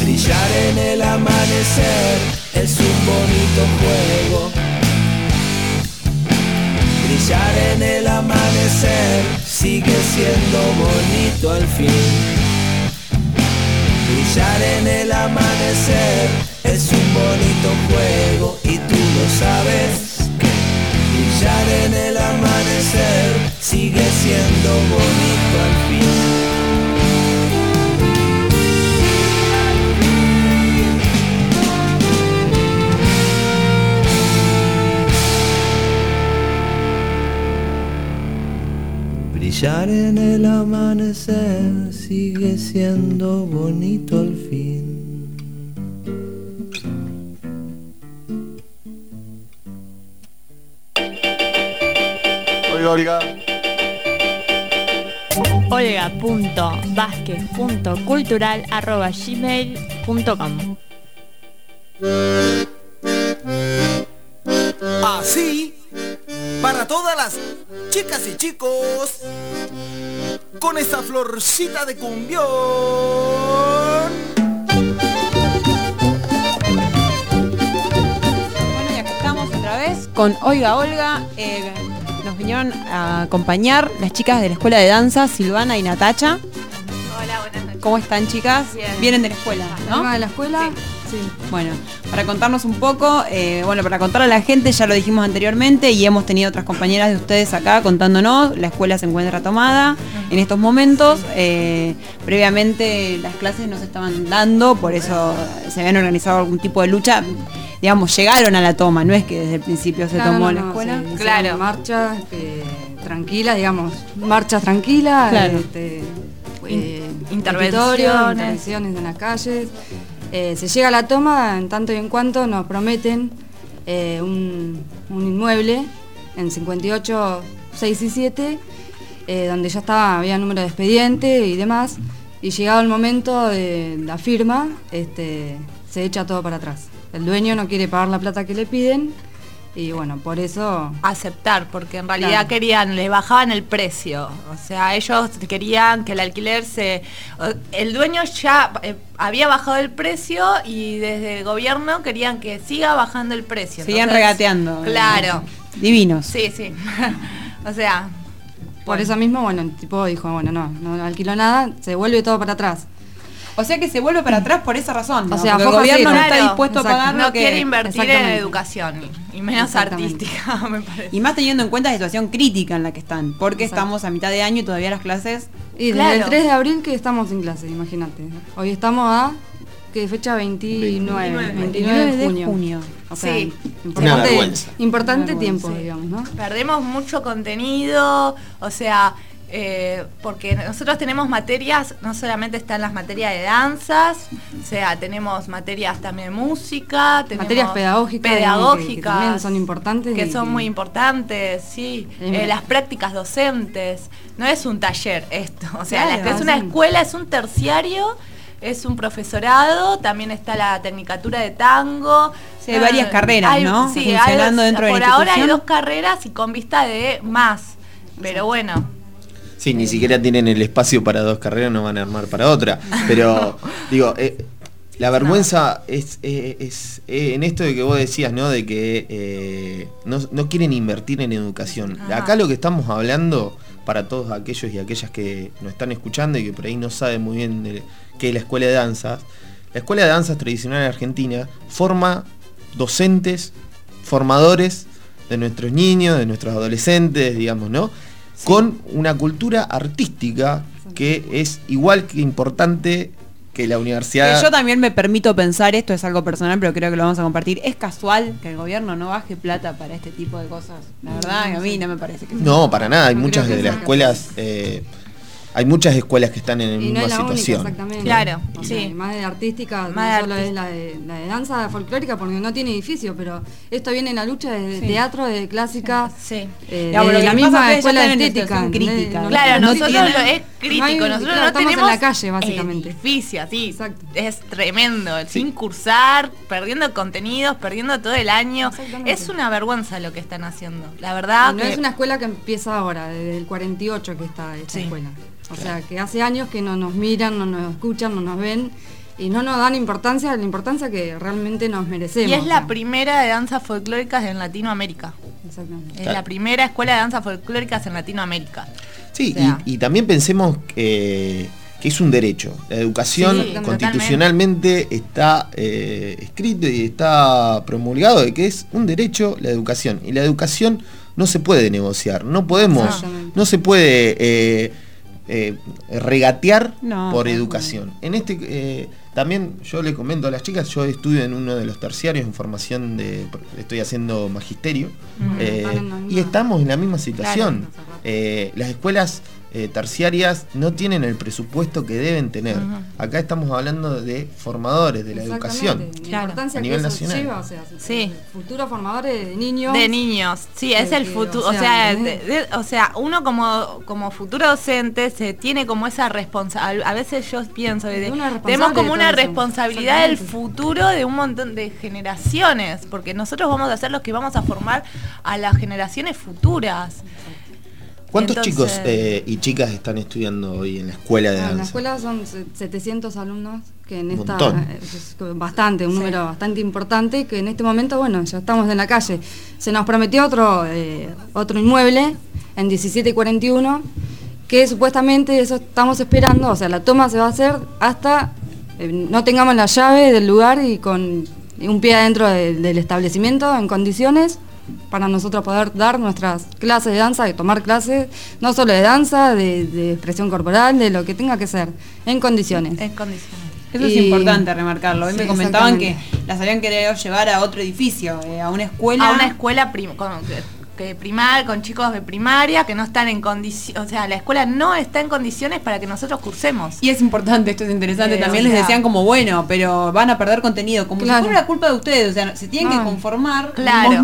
Brillar en el amanecer es un bonito juego. Brillar en el amanecer sigue siendo bonito al fin. Brillar en el amanecer es un bonito juego y tú lo sabes. Brillar en el amanecer sigue siendo bonito al fin. Brillar en el amanecer sigue siendo bonito al fin. Oiga, Olga. olga.vasquez.cultural.gmail.com Así, para todas las chicas y chicos, con esa florcita de cumbión. Bueno, y acá estamos otra vez con Oiga Olga. eh, nos vinieron a acompañar las chicas de la escuela de danza, Silvana y Natacha. Hola, buenas noches. ¿Cómo están, chicas? Bien. Vienen de la escuela, ¿no? ¿Vengo de la escuela? Sí. Bueno, para contarnos un poco, eh, bueno, para contarle a la gente, ya lo dijimos anteriormente y hemos tenido otras compañeras de ustedes acá contándonos, la escuela se encuentra tomada en estos momentos. eh, previamente las clases no se estaban dando, por eso se habían organizado algún tipo de lucha. Digamos, llegaron a la toma, no es que desde el principio se tomó no, la escuela. hicieron marchas eh, tranquilas, digamos, marchas tranquilas, Claro. este, eh, intervenciones en las calles. Eh, se llega a la toma en tanto y en cuanto nos prometen eh, un, un inmueble en 58, 6 y 7, eh, donde ya estaba, había número de expediente y demás. y llegado el momento de la firma, este, se echa todo para atrás. El dueño no quiere pagar la plata que le piden y bueno, por eso... aceptar, porque en realidad Claro. querían, le bajaban el precio. O sea, ellos querían que el alquiler se... El dueño ya eh, había bajado el precio y desde el gobierno querían que siga bajando el precio. Entonces, regateando. Claro. Divinos. Sí, sí. o sea, Por eso mismo, bueno, el tipo dijo, bueno, no, no alquiló nada, se vuelve todo para atrás. O sea que se vuelve para atrás por esa razón. O sea, Porque el gobierno no está dispuesto exacto. a pagar no lo que quiere invertir en educación y menos artística, me parece. Y más teniendo en cuenta la situación crítica en la que están, porque Exacto. estamos a mitad de año y todavía las clases. Y desde Claro. el 3 de abril que estamos en clase, imagínate. Hoy estamos a, ¿qué fecha? 29, 29, 29 de junio. de junio. O sea, Sí. Importante, importante Una tiempo, digamos, ¿no? Perdemos mucho contenido, o sea, eh, porque nosotros tenemos materias, no solamente están las materias de danzas, o sea, tenemos materias también de música, tenemos Materias pedagógicas, que- también son importantes que y son muy importantes, sí, Eh, las prácticas docentes, no es un taller esto, o sea, Claro, la- es una escuela, es un terciario. Es un profesorado, también está la tecnicatura de tango. Sí, hay varias Eh, carreras, hay- ¿no? Sí, Funcionando hay- dentro de por la ahora hay dos carreras y con vista de más. Pero bueno, Sí, ni siquiera tienen el espacio para dos carreras, no van a armar para otra. Pero, digo, eh, la vergüenza es, eh, es eh, en esto de que vos decías, ¿no? De que eh, no, no quieren invertir en educación. Acá lo que estamos hablando, para todos aquellos y aquellas que nos están escuchando y que por ahí no saben muy bien de qué es la escuela de danzas, la escuela de danzas tradicional en Argentina forma docentes, formadores de nuestros niños, de nuestros adolescentes, digamos, ¿no? Con una cultura artística que es igual que importante que la universidad. Que yo también me permito pensar, esto es algo personal, pero creo que lo vamos a compartir. ¿Es casual que el gobierno no baje plata para este tipo de cosas? La verdad, a mí no me parece que sea. No, para nada. Hay No muchas de las escuelas. eh, hay muchas escuelas que están en la Y no misma es la única, situación. exactamente. Claro, O sea, sí. más de artística, Más de no solo artis- es la de, la de danza folclórica porque no tiene edificio, pero esto viene en la lucha de Sí. teatro, de clásica, sí. eh, de la misma escuela de en estética. crítica. No- Claro, no nosotros tienen- lo es crítico, no hay- nosotros claro, no estamos en tenemos la calle, básicamente. edificio, sí, Exacto. es tremendo, sin cursar, perdiendo contenidos, perdiendo todo el año, Exactamente. es una vergüenza lo que están haciendo, la verdad no que- es una escuela que empieza ahora, desde el 48 que está esta Sí. escuela. O sea, que hace años que no nos miran, no nos escuchan, no nos ven y no nos dan importancia, la importancia que realmente nos merecemos. y es o la sea. primera de danzas folclóricas en Latinoamérica. Exactamente. Es Claro. la primera escuela de danzas folclóricas en Latinoamérica. Sí, O sea. y, y también pensemos que, que es un derecho. La educación Sí, constitucionalmente está eh, escrito y está promulgado de que es un derecho la educación. Y la educación no se puede negociar. No podemos, no se puede eh, eh, regatear No, por educación. En este eh, también yo le comento a las chicas, yo estudio en uno de los terciarios en formación de, estoy haciendo magisterio Ujú. eh, misma- y estamos en la misma situación. Claro. Eh, las escuelas eh, terciarias no tienen el presupuesto que deben tener. Acá estamos hablando de formadores de la educación. La Claro. importancia A que nivel eso nacional. lleva, o sea, Sí. futuros formadores de niños. De niños, sí, es el que, futuro, o o sea, sea, ¿entendés? de- de- o sea, uno como como futuro docente se tiene como esa responsabilidad, a veces yo pienso, de- tenemos como una responsabilidad del futuro de un montón de generaciones, porque nosotros vamos a ser los que vamos a formar a las generaciones futuras. ¿Cuántos Entonces- chicos eh, y chicas están estudiando hoy en la escuela de Ah, en la danza? escuela son se- 700 alumnos, que en Un esta montón. es bastante, un número bastante importante, que en este momento, bueno, ya estamos en la calle. Se nos prometió otro, eh, otro inmueble en 17 y 41, que supuestamente eso estamos esperando, o sea, la toma se va a hacer hasta eh, no tengamos la llave del lugar y con un pie adentro de- del establecimiento en condiciones para nosotros poder dar nuestras clases de danza, de tomar clases, no solo de danza, de, de expresión corporal, de lo que tenga que ser, en condiciones. En condiciones. Eso es importante remarcarlo. Hoy Sí, me comentaban que las habían querido llevar a otro edificio, eh, a una escuela. A una escuela prim- con, que- primar, con chicos de primaria que no están en condiciones, o sea, la escuela no está en condiciones para que nosotros cursemos. Y es importante, esto es interesante. Eh, También les sea- decían como, bueno, pero van a perder contenido. Como Claro. si fuera la culpa de ustedes. O sea, se tienen No. que conformar, Claro,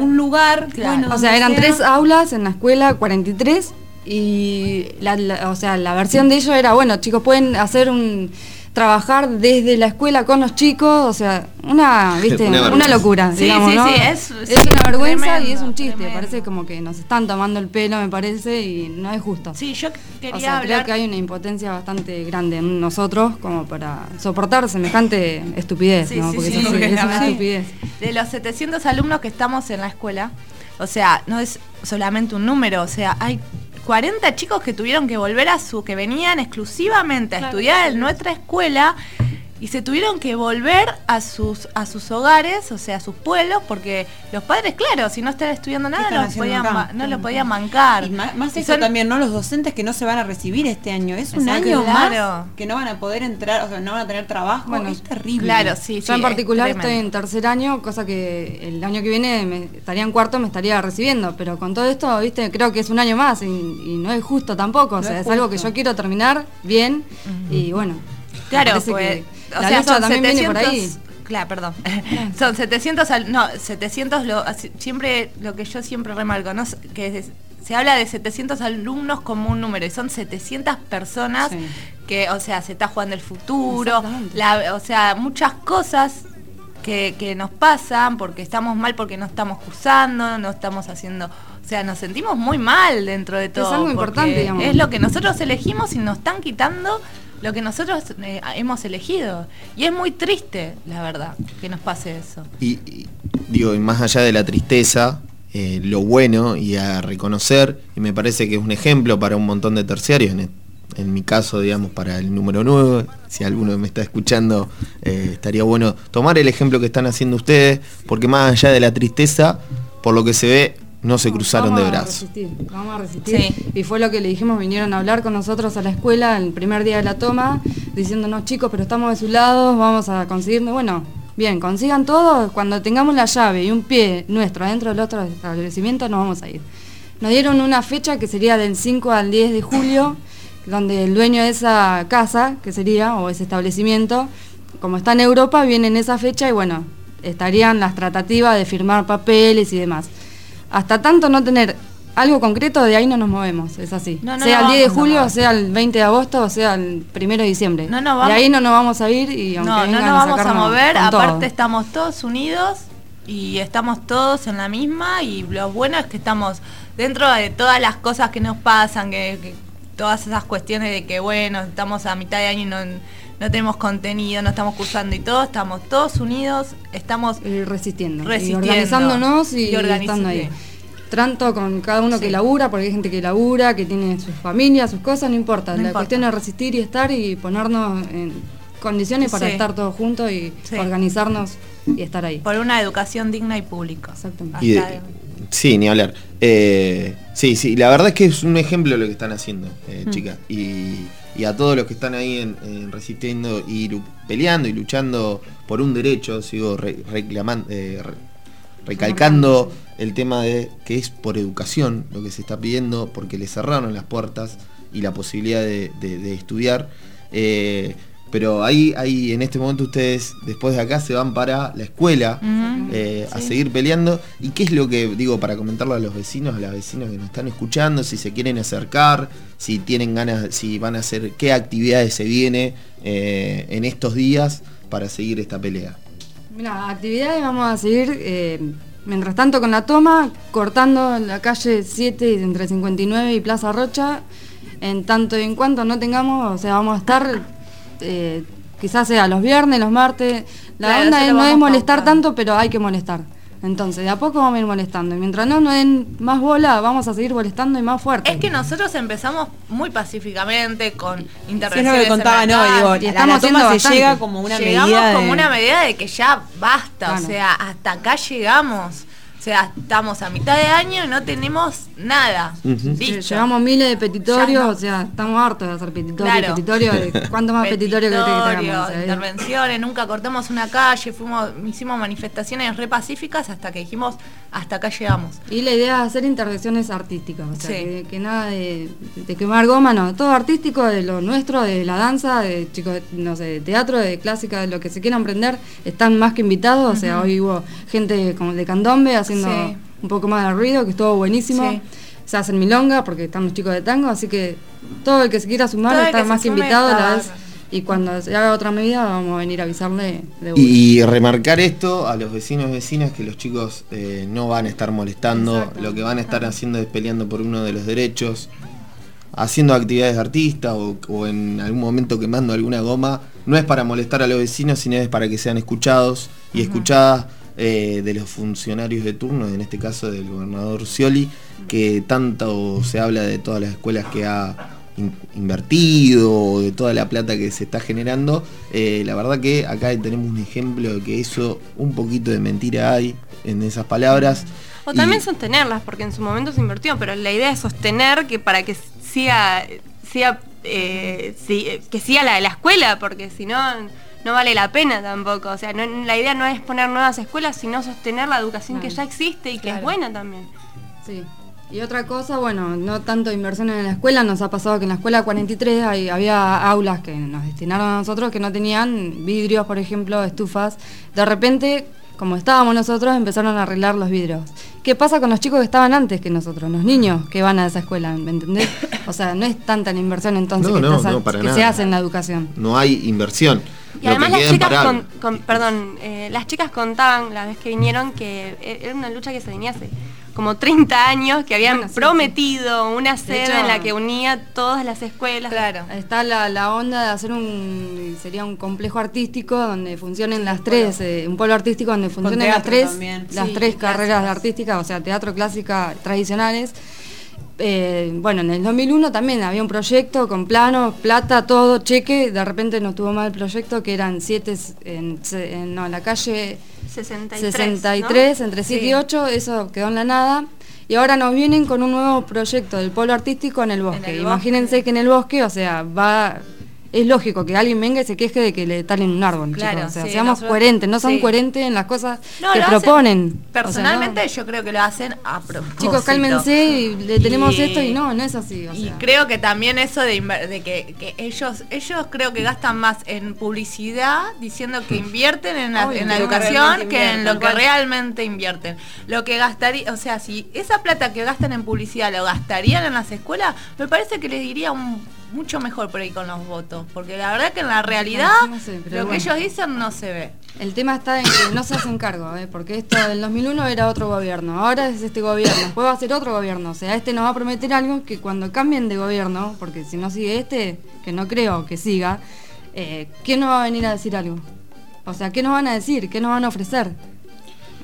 un lugar. Claro. Bueno, O sea, eran sea. tres aulas en la escuela, 43, Y la, la- o sea, la versión de ellos era, bueno, chicos, pueden hacer un trabajar desde la escuela con los chicos, o sea, una, viste, Una locura, Sí, digamos, sí, ¿no? sí, es- es, una vergüenza y es un chiste, tremendo. parece como que nos están tomando el pelo, me parece, y no es justo. Sí, yo quería o sea, hablar creo que hay una impotencia bastante grande en nosotros como para soportar semejante estupidez, Sí, ¿no? sí, Porque sí, es, es una estupidez. de los 700 alumnos que estamos en la escuela, o sea, no es solamente un número, o sea, hay 40 chicos que tuvieron que volver a su, que venían exclusivamente a estudiar en nuestra escuela y se tuvieron que volver a sus a sus hogares, o sea, a sus pueblos, porque los padres, claro, si no están estudiando nada, están no, podían, acá? no los podían bancar. Y más, más Y eso son- también, ¿no? Los docentes que no se van a recibir este año. Es un Exacto, año claro. más que no van a poder entrar, o sea, no van a tener trabajo. Bueno, es terrible. Claro, sí, Yo en particular estoy en tercer año, cosa que el año que viene me estaría en cuarto, me estaría recibiendo, pero con todo esto, viste, creo que es un año más y, y no es justo tampoco, o sea, es es, algo que yo quiero terminar bien y bueno. Claro, parece pues, que o la sea, son también viene por 700 ahí. Claro, perdón. son 700, al- no, 700, lo, siempre, lo que yo siempre remarco, ¿no? que es- se habla de 700 alumnos como un número y son 700 personas que, o sea, se está jugando el futuro, la- o sea, muchas cosas que, que nos pasan porque estamos mal, porque no estamos cursando, no estamos haciendo, o sea, nos sentimos muy mal dentro de todo. algo porque importante, digamos. Es lo que nosotros elegimos y nos están quitando lo que nosotros eh, hemos elegido. Y es muy triste, la verdad, que nos pase eso. Y, digo, y más allá de la tristeza, eh, lo bueno y a reconocer, y me parece que es un ejemplo para un montón de terciarios, en, en mi caso, digamos, para el número 9, si alguno me está escuchando, eh, estaría bueno tomar el ejemplo que están haciendo ustedes, porque más allá de la tristeza, por lo que se ve, no se cruzaron de vamos a brazos. resistir, vamos a resistir. Y fue lo que le dijimos, vinieron a hablar con nosotros a la escuela el primer día de la toma, diciéndonos chicos, pero estamos de su lado, vamos a conseguir, bueno, bien, consigan todo, cuando tengamos la llave y un pie nuestro adentro del otro establecimiento, nos vamos a ir. Nos dieron una fecha que sería del 5 al 10 de julio, donde el dueño de esa casa, que sería, o ese establecimiento, como está en Europa, viene en esa fecha y bueno, estarían las tratativas de firmar papeles y demás. Hasta tanto no tener algo concreto, de ahí no nos movemos, es así. No, no sea el nos 10 de julio, sea el 20 de agosto, o sea el 1 de diciembre. No nos de ahí no nos vamos a ir y aunque No, no nos vamos a mover, todo. aparte estamos todos unidos y estamos todos en la misma y lo bueno es que estamos dentro de todas las cosas que nos pasan, que, que todas esas cuestiones de que bueno, estamos a mitad de año y no, no tenemos contenido, no estamos cursando y todo, estamos todos unidos, estamos resistiendo, y resistiendo organizándonos y, organiz- estando ahí. Tanto con cada uno que labura, porque hay gente que labura, que tiene sus familias, sus cosas, no importa. No la importa. cuestión es resistir y estar y ponernos en condiciones para Sí. estar todos juntos y Sí. organizarnos y estar ahí. Por una educación digna y pública. Exactamente. Y de- sí, ni hablar. Eh, sí, sí, la verdad es que es un ejemplo lo que están haciendo, eh, Mm. chicas. Y, y a todos los que están ahí en, en resistiendo y peleando y luchando por un derecho, sigo eh, re- recalcando el tema de que es por educación lo que se está pidiendo, porque le cerraron las puertas y la posibilidad de estudiar. Eh, pero ahí, ahí en este momento ustedes después de acá se van para la escuela eh, a seguir peleando. ¿Y qué es lo que digo para comentarlo a los vecinos, a las vecinas que nos están escuchando, si se quieren acercar, si tienen ganas, si van a hacer, qué actividades se viene eh, en estos días para seguir esta pelea? Mira, actividades vamos a seguir, eh, mientras tanto con la toma, cortando la calle 7 entre 59 y Plaza Rocha, en tanto y en cuanto no tengamos, o sea, vamos a estar, eh, quizás sea los viernes, los martes, la Claro, onda es, no es molestar tanto, pero hay que molestar. Entonces, de a poco vamos a ir molestando. Y mientras no nos den más bola, vamos a seguir molestando y más fuerte. Es que nosotros empezamos muy pacíficamente con Sí, es intervenciones. lo que contaba, en no, digo, y estamos la toma se bastante. llega como una llegamos medida como de- una medida de que ya basta, o sea, hasta acá llegamos. O sea, estamos a mitad de año y no tenemos nada. Listo. Llevamos miles de petitorios, no. o sea, estamos hartos de hacer petitorios, Claro. petitorios, cuánto más petitorio que que Petitorios, tengamos, o sea, es- intervenciones, nunca cortamos una calle, fuimos, hicimos manifestaciones re pacíficas hasta que dijimos hasta acá llegamos. Y la idea es hacer intervenciones artísticas, o sea, Sí. que, que nada de, de quemar goma, no, todo artístico, de lo nuestro, de la danza, de chicos, de, no sé, de teatro, de clásica, de lo que se quieran aprender, están más que invitados, o sea, hoy hubo gente como de candombe haciendo Sí. un poco más de ruido, que estuvo buenísimo. Sí. se hacen milonga porque están los chicos de tango, así que todo el que se quiera sumar Todo está que más que invitado a está la vez. Y cuando se haga otra medida vamos a venir a avisarle de. Y remarcar esto a los vecinos y vecinas que los chicos eh, no van a estar molestando, lo que van a estar haciendo es peleando por uno de los derechos, haciendo actividades de artista o, o en algún momento quemando alguna goma, no es para molestar a los vecinos, sino es para que sean escuchados y escuchadas eh, de los funcionarios de turno, en este caso del gobernador Scioli, que tanto se habla de todas las escuelas que ha in- invertido, de toda la plata que se está generando. Eh, la verdad que acá tenemos un ejemplo de que eso, un poquito de mentira hay en esas palabras. O Y- también sostenerlas, porque en su momento se invirtió, pero la idea es sostener que para que siga, siga eh, si- eh, que siga la de la escuela, porque si no, no vale la pena tampoco. O sea, no- la idea no es poner nuevas escuelas, sino sostener la educación que ya existe y que es buena también. Sí. Y otra cosa, bueno, no tanto inversiones en la escuela, nos ha pasado que en la escuela 43 hay- había aulas que nos destinaron a nosotros que no tenían vidrios, por ejemplo, estufas. De repente, como estábamos nosotros, empezaron a arreglar los vidrios. ¿Qué pasa con los chicos que estaban antes que nosotros, los niños que van a esa escuela? ¿Me entendés? O sea, no es tanta la inversión entonces No, que, no, estás a- no, para que nada. se hace en la educación. No hay inversión. Y Lo además que las chicas, imparable. con, con- perdón, eh, las chicas contaban la vez que vinieron que e- era una lucha que se venía hace como 30 años, que habían Bueno, sí, prometido una sede hecho- en la que unía todas las escuelas. Claro. Está la, la onda de hacer un sería un complejo artístico donde funcionen las tres, eh, un polo artístico donde funcionen las tres, también. las Sí, tres carreras de clásicas. artística, o sea, teatro clásica tradicionales. Eh, bueno, en el 2001 también había un proyecto con planos, plata, todo, cheque. De repente nos tuvo mal el proyecto, que eran siete en, se- en- no, en la calle 63. 63, ¿no? entre 7 Sí. y 8, eso quedó en la nada. Y ahora nos vienen con un nuevo proyecto del polo artístico en el bosque. el Imagínense que en el bosque, o sea, va es lógico que alguien venga y se queje de que le talen un árbol. Claro, chicos. O sea, sí, seamos nosotros- coherentes, no son sí. coherentes en las cosas No, que proponen. O sea, ¿no? Personalmente yo creo que lo hacen a propósito. Chicos, cálmense y le tenemos Y- esto y no, no es así. O Y creo que también eso de, de que, que ellos ellos creo que gastan más en publicidad diciendo que invierten en la, Obvio, en la educación que en lo que realmente invierten. Lo que gastaría, o sea, si esa plata que gastan en publicidad lo gastarían en las escuelas, me parece que les diría un- mucho mejor por ahí con los votos, porque la verdad que en la realidad No sé, pero lo que ellos dicen no se ve. El tema está en que no se hacen cargo, ¿eh? porque esto del 2001 era otro gobierno, ahora es este gobierno, después va a ser otro gobierno, o sea, este nos va a prometer algo que cuando cambien de gobierno, porque si no sigue este, que no creo que siga, eh, ¿quién nos va a venir a decir algo? O sea, ¿qué nos van a decir? ¿Qué nos van a ofrecer?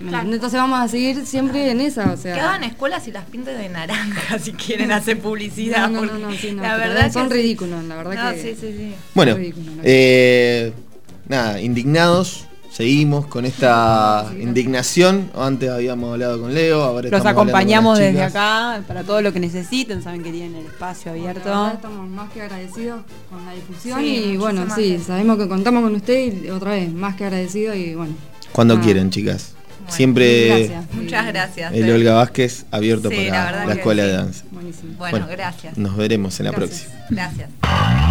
Entonces vamos a seguir siempre en esa, o sea... Que hagan escuelas y las pinten de naranja si quieren hacer publicidad. No, no, no, sí, no, la verdad son que ridículos, la verdad No, que... sí, sí, sí. Bueno, eh, nada, indignados. Seguimos con esta indignación. Antes habíamos hablado con Leo, ahora Los acompañamos desde acá para todo lo que necesiten, saben que tienen el espacio abierto. estamos más que agradecidos con la difusión Sí, y bueno, sí, gracias. sabemos que contamos con usted y otra vez, más que agradecidos y bueno. Cuando nada. quieran, chicas. Siempre Gracias. Muchas gracias. el eh. Olga Vázquez abierto Sí, la para la, que escuela sí. de danza. Buenísimo. Bueno, gracias. Nos veremos en la Gracias. próxima. Gracias.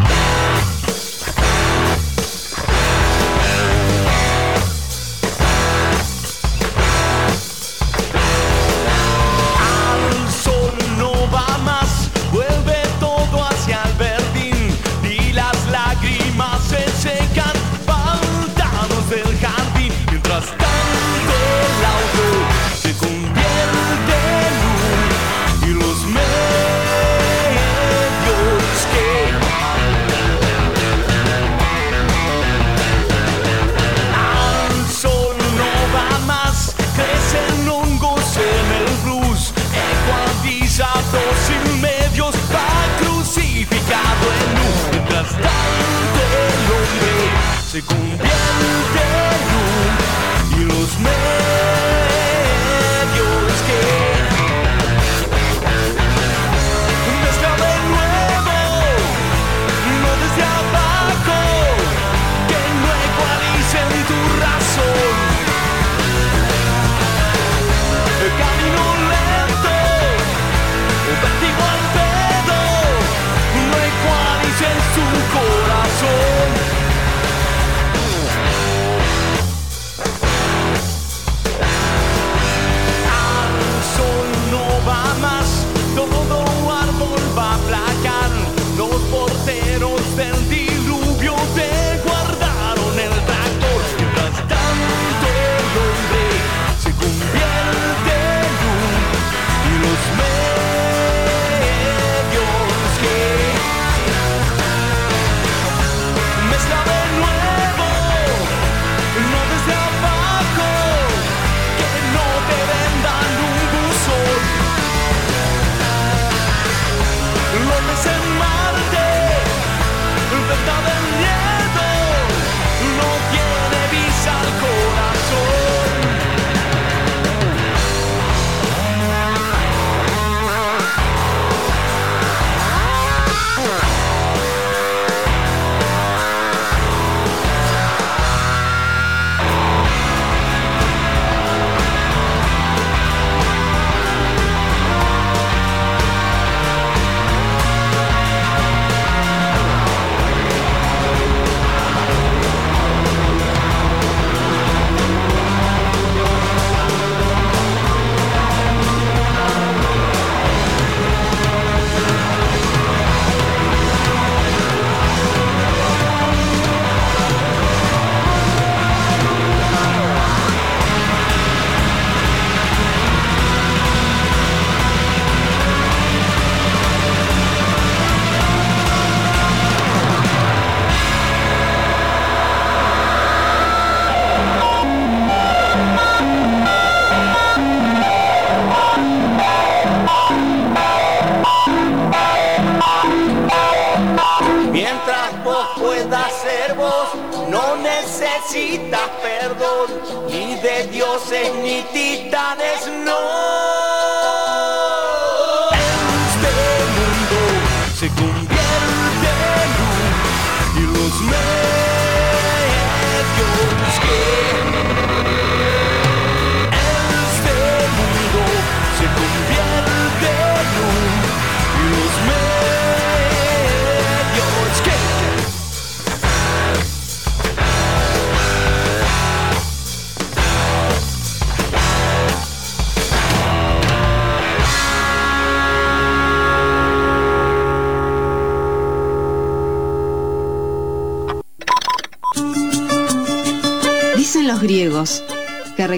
Se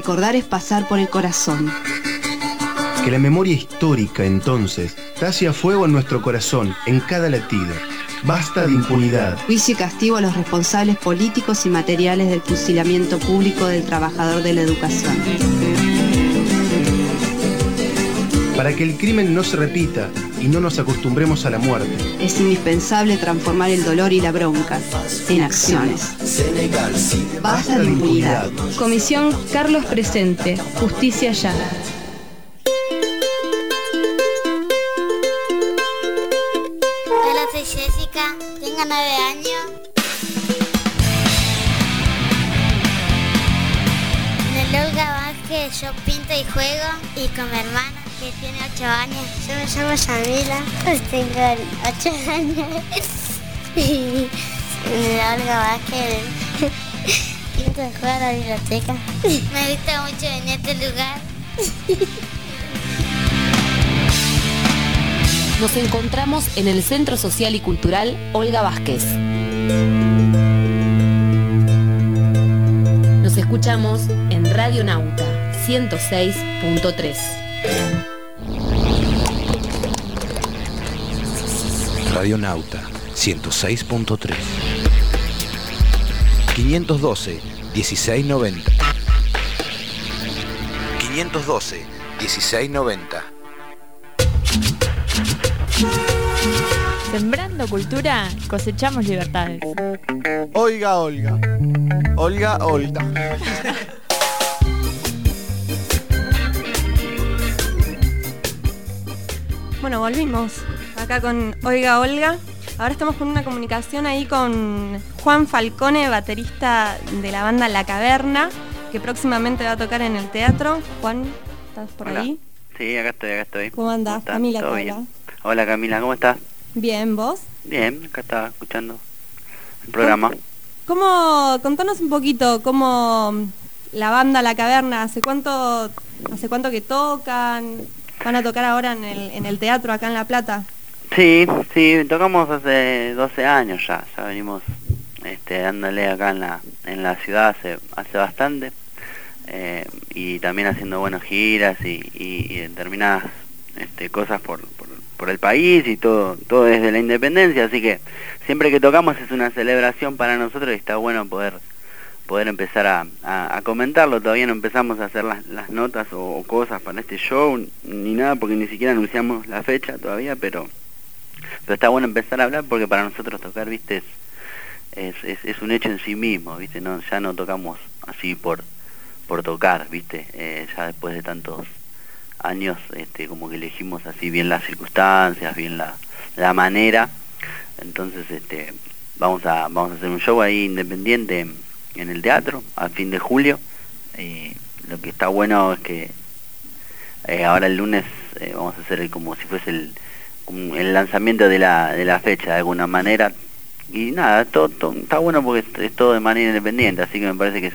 recordar es pasar por el corazón. Que la memoria histórica entonces tace a fuego en nuestro corazón, en cada latido. Basta de impunidad. Juicio y castigo a los responsables políticos y materiales del fusilamiento público del trabajador de la educación. Para que el crimen no se repita y no nos acostumbremos a la muerte. Es indispensable transformar el dolor y la bronca en acciones. Basta de impunidad. Comisión Carlos Presente, Justicia Ya. Pues tengo ocho años. Y en Olga Vázquez y juego a la biblioteca. Me gusta mucho a este lugar. Nos encontramos en el Centro Social y Cultural Olga Vázquez. Nos escuchamos en Radio Nauta 106.3. Radionauta 106.3 512 1690 512 1690 Sembrando cultura, cosechamos libertades. Oiga, Olga. Olga, Olga. Bueno, volvimos acá con Oiga Olga. Ahora estamos con una comunicación ahí con Juan Falcone, baterista de la banda La Caverna, que próximamente va a tocar en el teatro. Juan, ¿estás por Hola. ahí? Sí, acá estoy, acá estoy. ¿Cómo andás? estás? Camila ¿Todo te bien? habla. Hola Camila, ¿cómo estás? Bien, ¿vos? Bien, acá estaba escuchando el programa. ¿Cómo, contanos un poquito cómo la banda La Caverna, hace cuánto, hace cuánto que tocan, van a tocar ahora en el, en el teatro acá en La Plata? Sí, sí, tocamos hace 12 años ya, ya venimos este, dándole acá en la, en la ciudad hace, hace bastante eh, y también haciendo buenas giras y, y- y determinadas este, cosas por, por, por el país y todo, todo desde la independencia, así que siempre que tocamos es una celebración para nosotros y está bueno poder poder empezar a, a- comentarlo. Todavía no empezamos a hacer las, las notas o cosas para este show ni nada porque ni siquiera anunciamos la fecha todavía, pero pero está bueno empezar a hablar porque para nosotros tocar, viste, es, es, un hecho en sí mismo, viste, no ya no tocamos así por por tocar, viste, Eh, ya después de tantos años, este, como que elegimos así bien las circunstancias, bien la, la manera, entonces este vamos a vamos a hacer un show ahí independiente en, el teatro a fin de julio. Y lo que está bueno es que eh, ahora el lunes eh, vamos a hacer el- como si fuese el, el lanzamiento de la, de la fecha de alguna manera y nada todo, todo- está bueno porque es, es todo de manera independiente así que me parece que es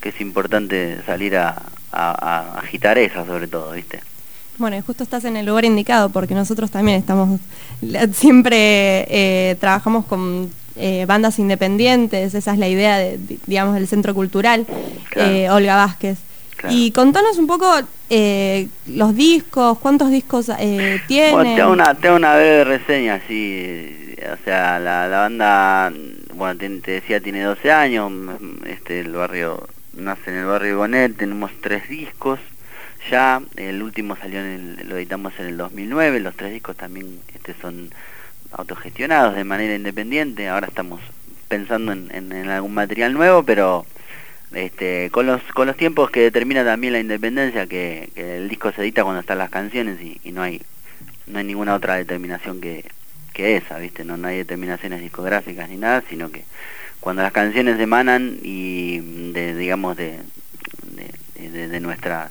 que es importante salir a, a, a agitar esa sobre todo viste Bueno, y justo estás en el lugar indicado porque nosotros también estamos, siempre eh, trabajamos con eh, bandas independientes, esa es la idea, de, di- digamos, del Centro Cultural, Claro. eh, Olga Vázquez. Claro. Y contanos un poco eh, los discos, cuántos discos eh, tienen. Bueno, te hago una, te hago una breve reseña, eh, o sea, la, la banda, bueno, te, te decía, tiene 12 años, este, el barrio, nace en el barrio de Gonet, tenemos tres discos, ya, el último salió en el, lo editamos en el 2009, los tres discos también este, son autogestionados de manera independiente, ahora estamos pensando en, en- en algún material nuevo, pero este, con los con los tiempos que determina también la independencia, que, el disco se edita cuando están las canciones y, no hay no hay ninguna otra determinación que, que esa, ¿viste? No, no hay determinaciones discográficas ni nada, sino que cuando las canciones emanan y de, digamos, de, de- de nuestra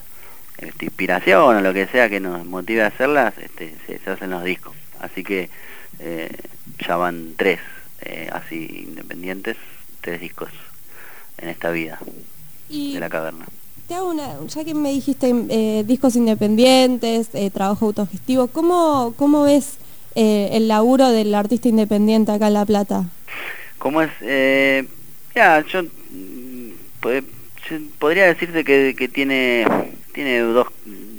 este, inspiración o lo que sea que nos motive a hacerlas, este, se, se hacen los discos. Así que eh, ya van tres, eh, así independientes, tres discos en esta vida Y de la caverna. te hago una, ya que me dijiste eh, discos independientes, eh, trabajo autogestivo, ¿cómo, cómo ves eh, el laburo del artista independiente acá en La Plata? ¿Cómo es? Eh, ya, yo, mm, yo podría decirse que, que tiene tiene dos,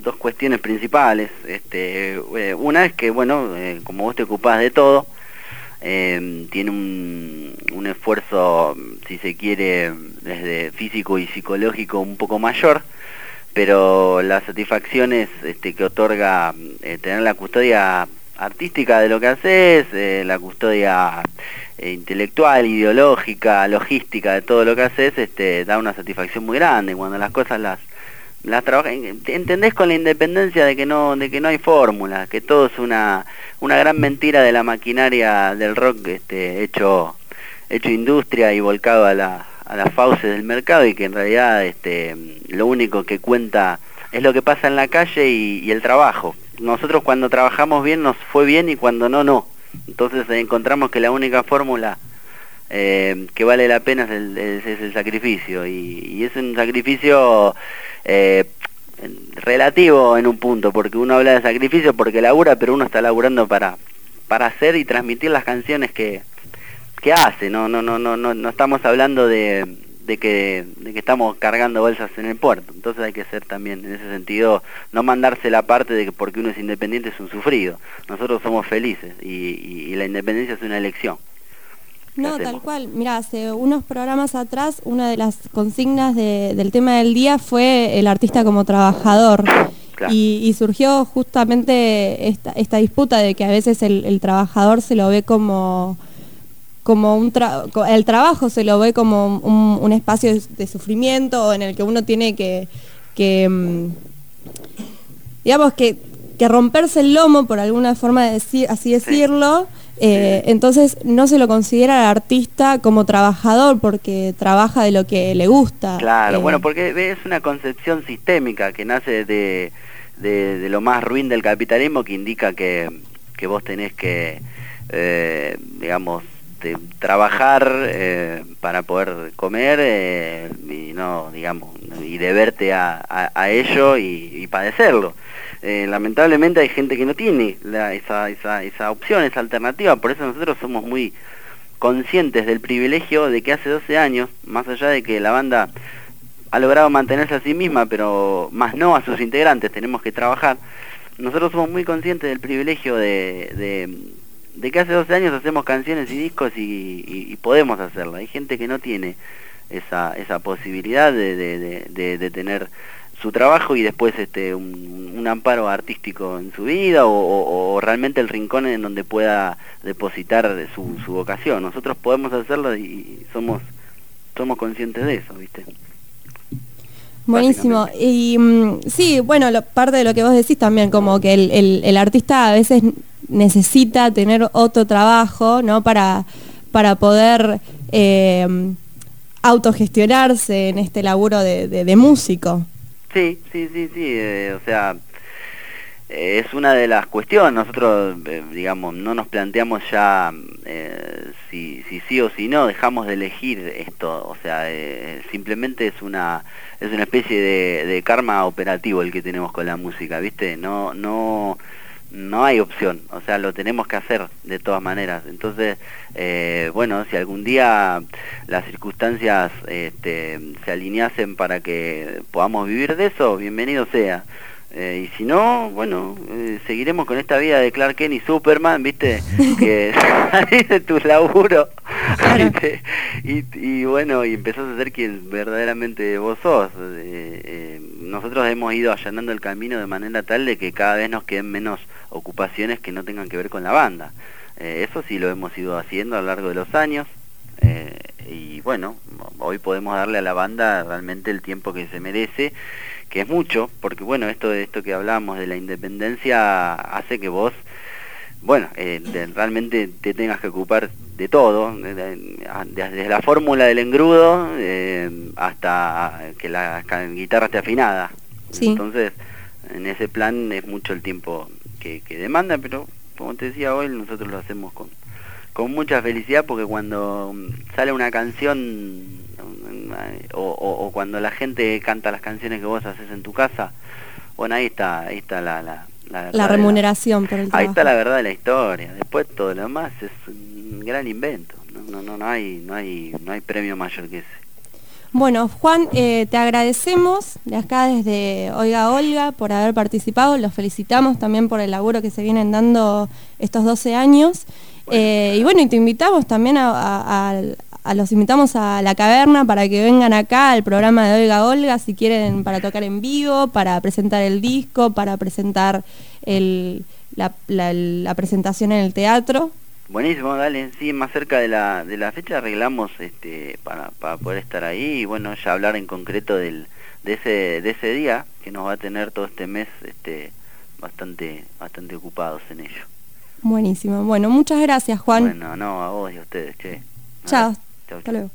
dos cuestiones principales. Este, eh, una es que, bueno, eh, como vos te ocupás de todo, eh, tiene un, un esfuerzo, si se quiere, desde físico y psicológico un poco mayor, pero las satisfacciones este, que otorga eh, tener la custodia artística de lo que haces, eh, la custodia eh, intelectual, ideológica, logística de todo lo que haces, este, da una satisfacción muy grande. Cuando las cosas las las trabajas, entendés con la independencia de que no de que no hay fórmula, que todo es una una gran mentira de la maquinaria del rock este hecho hecho industria y volcado a la a las fauces del mercado y que en realidad este lo único que cuenta es lo que pasa en la calle y, el trabajo. Nosotros cuando trabajamos bien nos fue bien y cuando no, no. Entonces encontramos que la única fórmula eh, que vale la pena es el, es- el sacrificio y es un sacrificio eh, relativo en un punto, porque uno habla de sacrificio porque labura, pero uno está laburando para, para hacer y transmitir las canciones que, que hace, no, no, no, no, no, no estamos hablando de, de que, de que estamos cargando bolsas en el puerto, entonces hay que ser también, en ese sentido, no mandarse la parte de que porque uno es independiente es un sufrido, nosotros somos felices y, y- y la independencia es una elección. No, tal cual. Mira, hace unos programas atrás, una de las consignas de- del tema del día fue el artista como trabajador. Y, y surgió justamente esta, esta disputa de que a veces el, el trabajador se lo ve como como un tra- el trabajo se lo ve como un, un espacio de, sufrimiento en el que uno tiene que, que mm, digamos que, que romperse el lomo por alguna forma de decir así decirlo eh, entonces no se lo considera al artista como trabajador porque trabaja de lo que le gusta Claro, Eh, bueno, porque es una concepción sistémica que nace de, de, de lo más ruin del capitalismo que indica que, que vos tenés que, eh, digamos, de- trabajar eh, para poder comer eh, y no, digamos, y deberte a, a, a ello y, y padecerlo. Eh, lamentablemente hay gente que no tiene la- esa, esa, esa opción, esa alternativa, por eso nosotros somos muy conscientes del privilegio de que hace 12 años, más allá de que la banda ha logrado mantenerse a sí misma, pero más no a sus integrantes, tenemos que trabajar, nosotros somos muy conscientes del privilegio de, de, que hace 12 años hacemos canciones y discos y, y- y podemos hacerlo. Hay gente que no tiene esa, esa posibilidad de- de tener su trabajo y después este un, un amparo artístico en su vida o, o- o realmente el rincón en donde pueda depositar su, su vocación. Nosotros podemos hacerlo y somos somos conscientes de eso, ¿viste? Buenísimo. Y mm, sí, bueno, lo- parte de lo que vos decís también, como que el, el- el artista a veces necesita tener otro trabajo, ¿no? Para, para poder eh, autogestionarse en este laburo de, de- de músico. Sí, sí, sí, sí, eh, o sea, eh, es una de las cuestiones, nosotros, eh, digamos, no nos planteamos ya eh, si, si sí o si no, dejamos de elegir esto, o sea, simplemente es una es una especie de, de karma operativo el que tenemos con la música, ¿viste? No, no, no hay opción, o sea, lo tenemos que hacer de todas maneras. Entonces, eh, bueno, si algún día las circunstancias este, se alineasen para que podamos vivir de eso, bienvenido sea. Eh, y si no, bueno, eh, seguiremos con esta vida de Clark Kent y Superman, ¿viste? Que salís de tu laburo y, y bueno, y empezás a ser quien verdaderamente vos sos. Eh, eh, nosotros hemos ido allanando el camino de manera tal de que cada vez nos queden menos ocupaciones que no tengan que ver con la banda. Eh, eso sí lo hemos ido haciendo a lo largo de los años. Eh, y bueno, hoy podemos darle a la banda realmente el tiempo que se merece, que es mucho, porque bueno, esto de esto que hablamos de la independencia hace que vos, bueno, eh, realmente te tengas que ocupar de todo, desde la fórmula del engrudo eh, hasta que la guitarra esté afinada. Sí. Entonces, en ese plan es mucho el tiempo que, que demanda, pero como te decía hoy, nosotros lo hacemos con, con mucha felicidad porque cuando mm, sale una canción mm, o, o- o cuando la gente canta las canciones que vos haces en tu casa, bueno, ahí está, ahí está la, la, la La remuneración por el Ahí trabajo. está la verdad de la historia. Después todo lo demás es un gran invento. No, no, no, no hay, no hay, no hay premio mayor que ese. Bueno, Juan, eh, te agradecemos de acá desde Oiga Olga por haber participado, los felicitamos también por el laburo que se vienen dando estos 12 años. Eh, y bueno, y te invitamos también a, a- a- a- los invitamos a la caverna para que vengan acá al programa de Oiga Olga si quieren para tocar en vivo, para presentar el disco, para presentar el- la, la- la presentación en el teatro. Buenísimo, dale. Sí, más cerca de la, de la fecha arreglamos este, para, para poder estar ahí y bueno, ya hablar en concreto del, de, ese, de ese día que nos va a tener todo este mes este, bastante, bastante ocupados en ello. Buenísimo. Bueno, muchas gracias, Juan. Bueno, no, a vos y a ustedes, che. Chao. Chau, Hasta luego.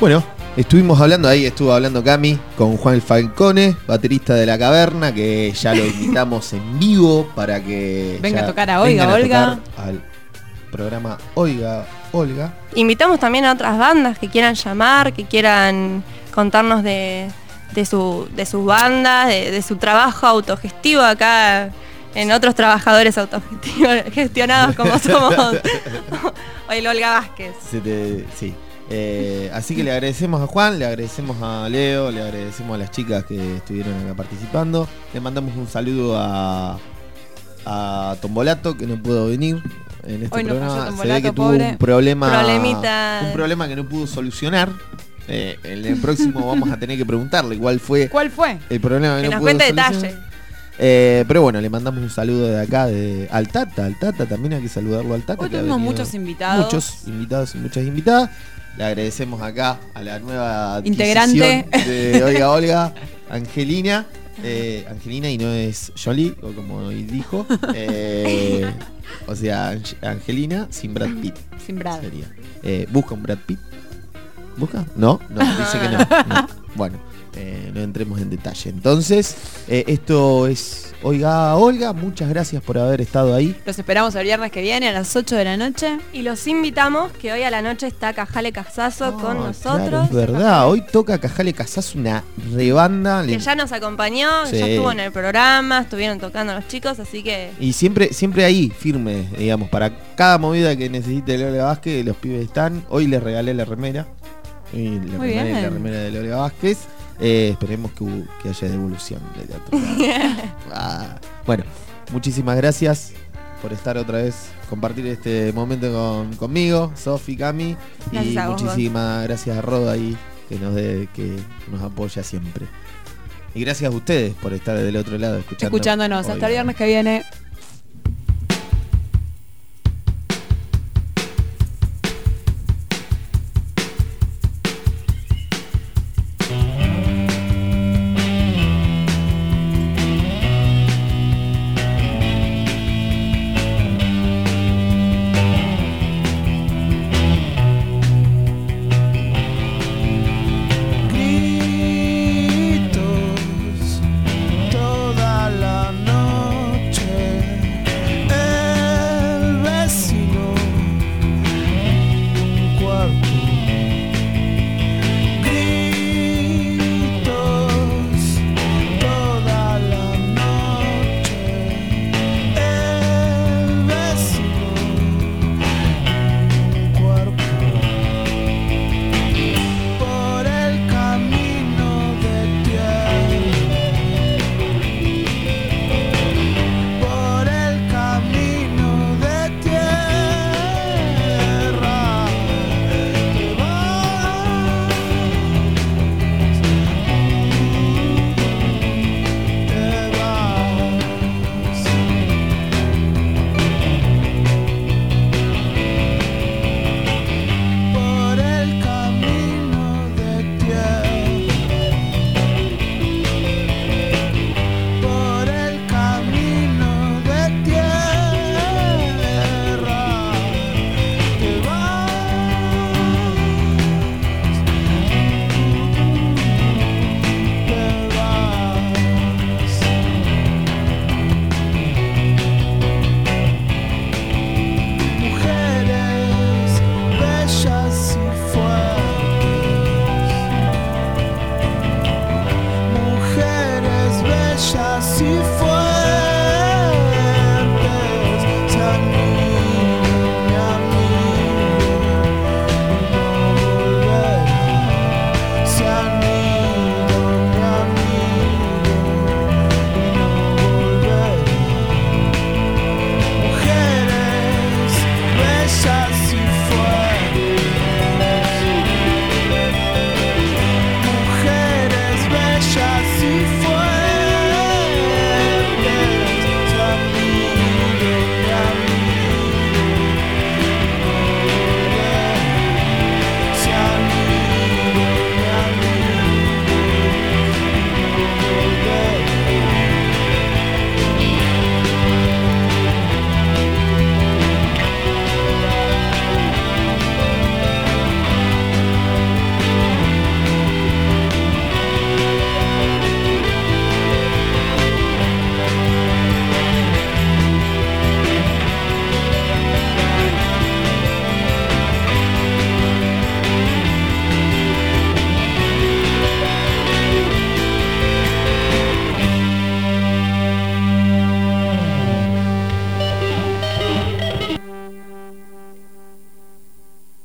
Bueno, estuvimos hablando ahí, estuvo hablando Cami con Juan Falcone, baterista de la caverna, que ya lo invitamos en vivo para que Venga a tocar a Oiga, Olga. al programa Oiga Olga. Invitamos también a otras bandas que quieran llamar, que quieran contarnos de, de su, de sus bandas, de, de su trabajo autogestivo acá en otros trabajadores autogestionados como somos hoy Olga Vázquez. Se te- sí. Eh, así que le agradecemos a Juan, le agradecemos a Leo, le agradecemos a las chicas que estuvieron acá participando. Le mandamos un saludo a, a Tombolato, que no pudo venir en este Hoy programa. falló Se ve que tuvo un problema. Problemita. Un problema que no pudo solucionar. Eh, en el próximo vamos a tener que preguntarle cuál fue ¿Cuál fue? el problema que, Que no nos pudo cuente solucionar. detalles. Eh, pero bueno, le mandamos un saludo de acá de al Tata, al Tata también hay que saludarlo al Tata. Hoy tuvimos muchos invitados. Muchos invitados y muchas invitadas. Le agradecemos acá a la nueva Integrante. de Oiga Olga, Angelina. Eh, Angelina y no es Jolie, o como dijo. Eh, o sea, Ang- Angelina sin Brad Pitt. Sin Brad. Sería. Eh, ¿Busca un Brad Pitt? ¿Busca? No, no, dice que no. no. Bueno, no entremos en detalle. Entonces, esto es Oiga Olga. Muchas gracias por haber estado ahí. Los esperamos el viernes que viene a las 8 de la noche. Y los invitamos que hoy a la noche está Cajale Casazo con Ah, nosotros. Claro, es verdad. Hoy toca Cajale Casas una rebanda. Que ya nos acompañó, Sí. ya estuvo en el programa, estuvieron tocando los chicos, así que Y siempre, siempre ahí, firme, digamos, para cada movida que necesite Lola Vázquez, los pibes están. Hoy les regalé la remera. Hoy le Muy regalé bien. la remera de Lola Vázquez. Eh, esperemos que, que haya devolución del otro lado. Ah, bueno, muchísimas gracias por estar otra vez, compartir este momento con, conmigo, Sofi, Cami. Gracias y muchísimas gracias a Roda ahí, que nos, dé- que nos apoya siempre. Y gracias a ustedes por estar del otro lado escuchando. Escuchándonos. Hasta el viernes que viene.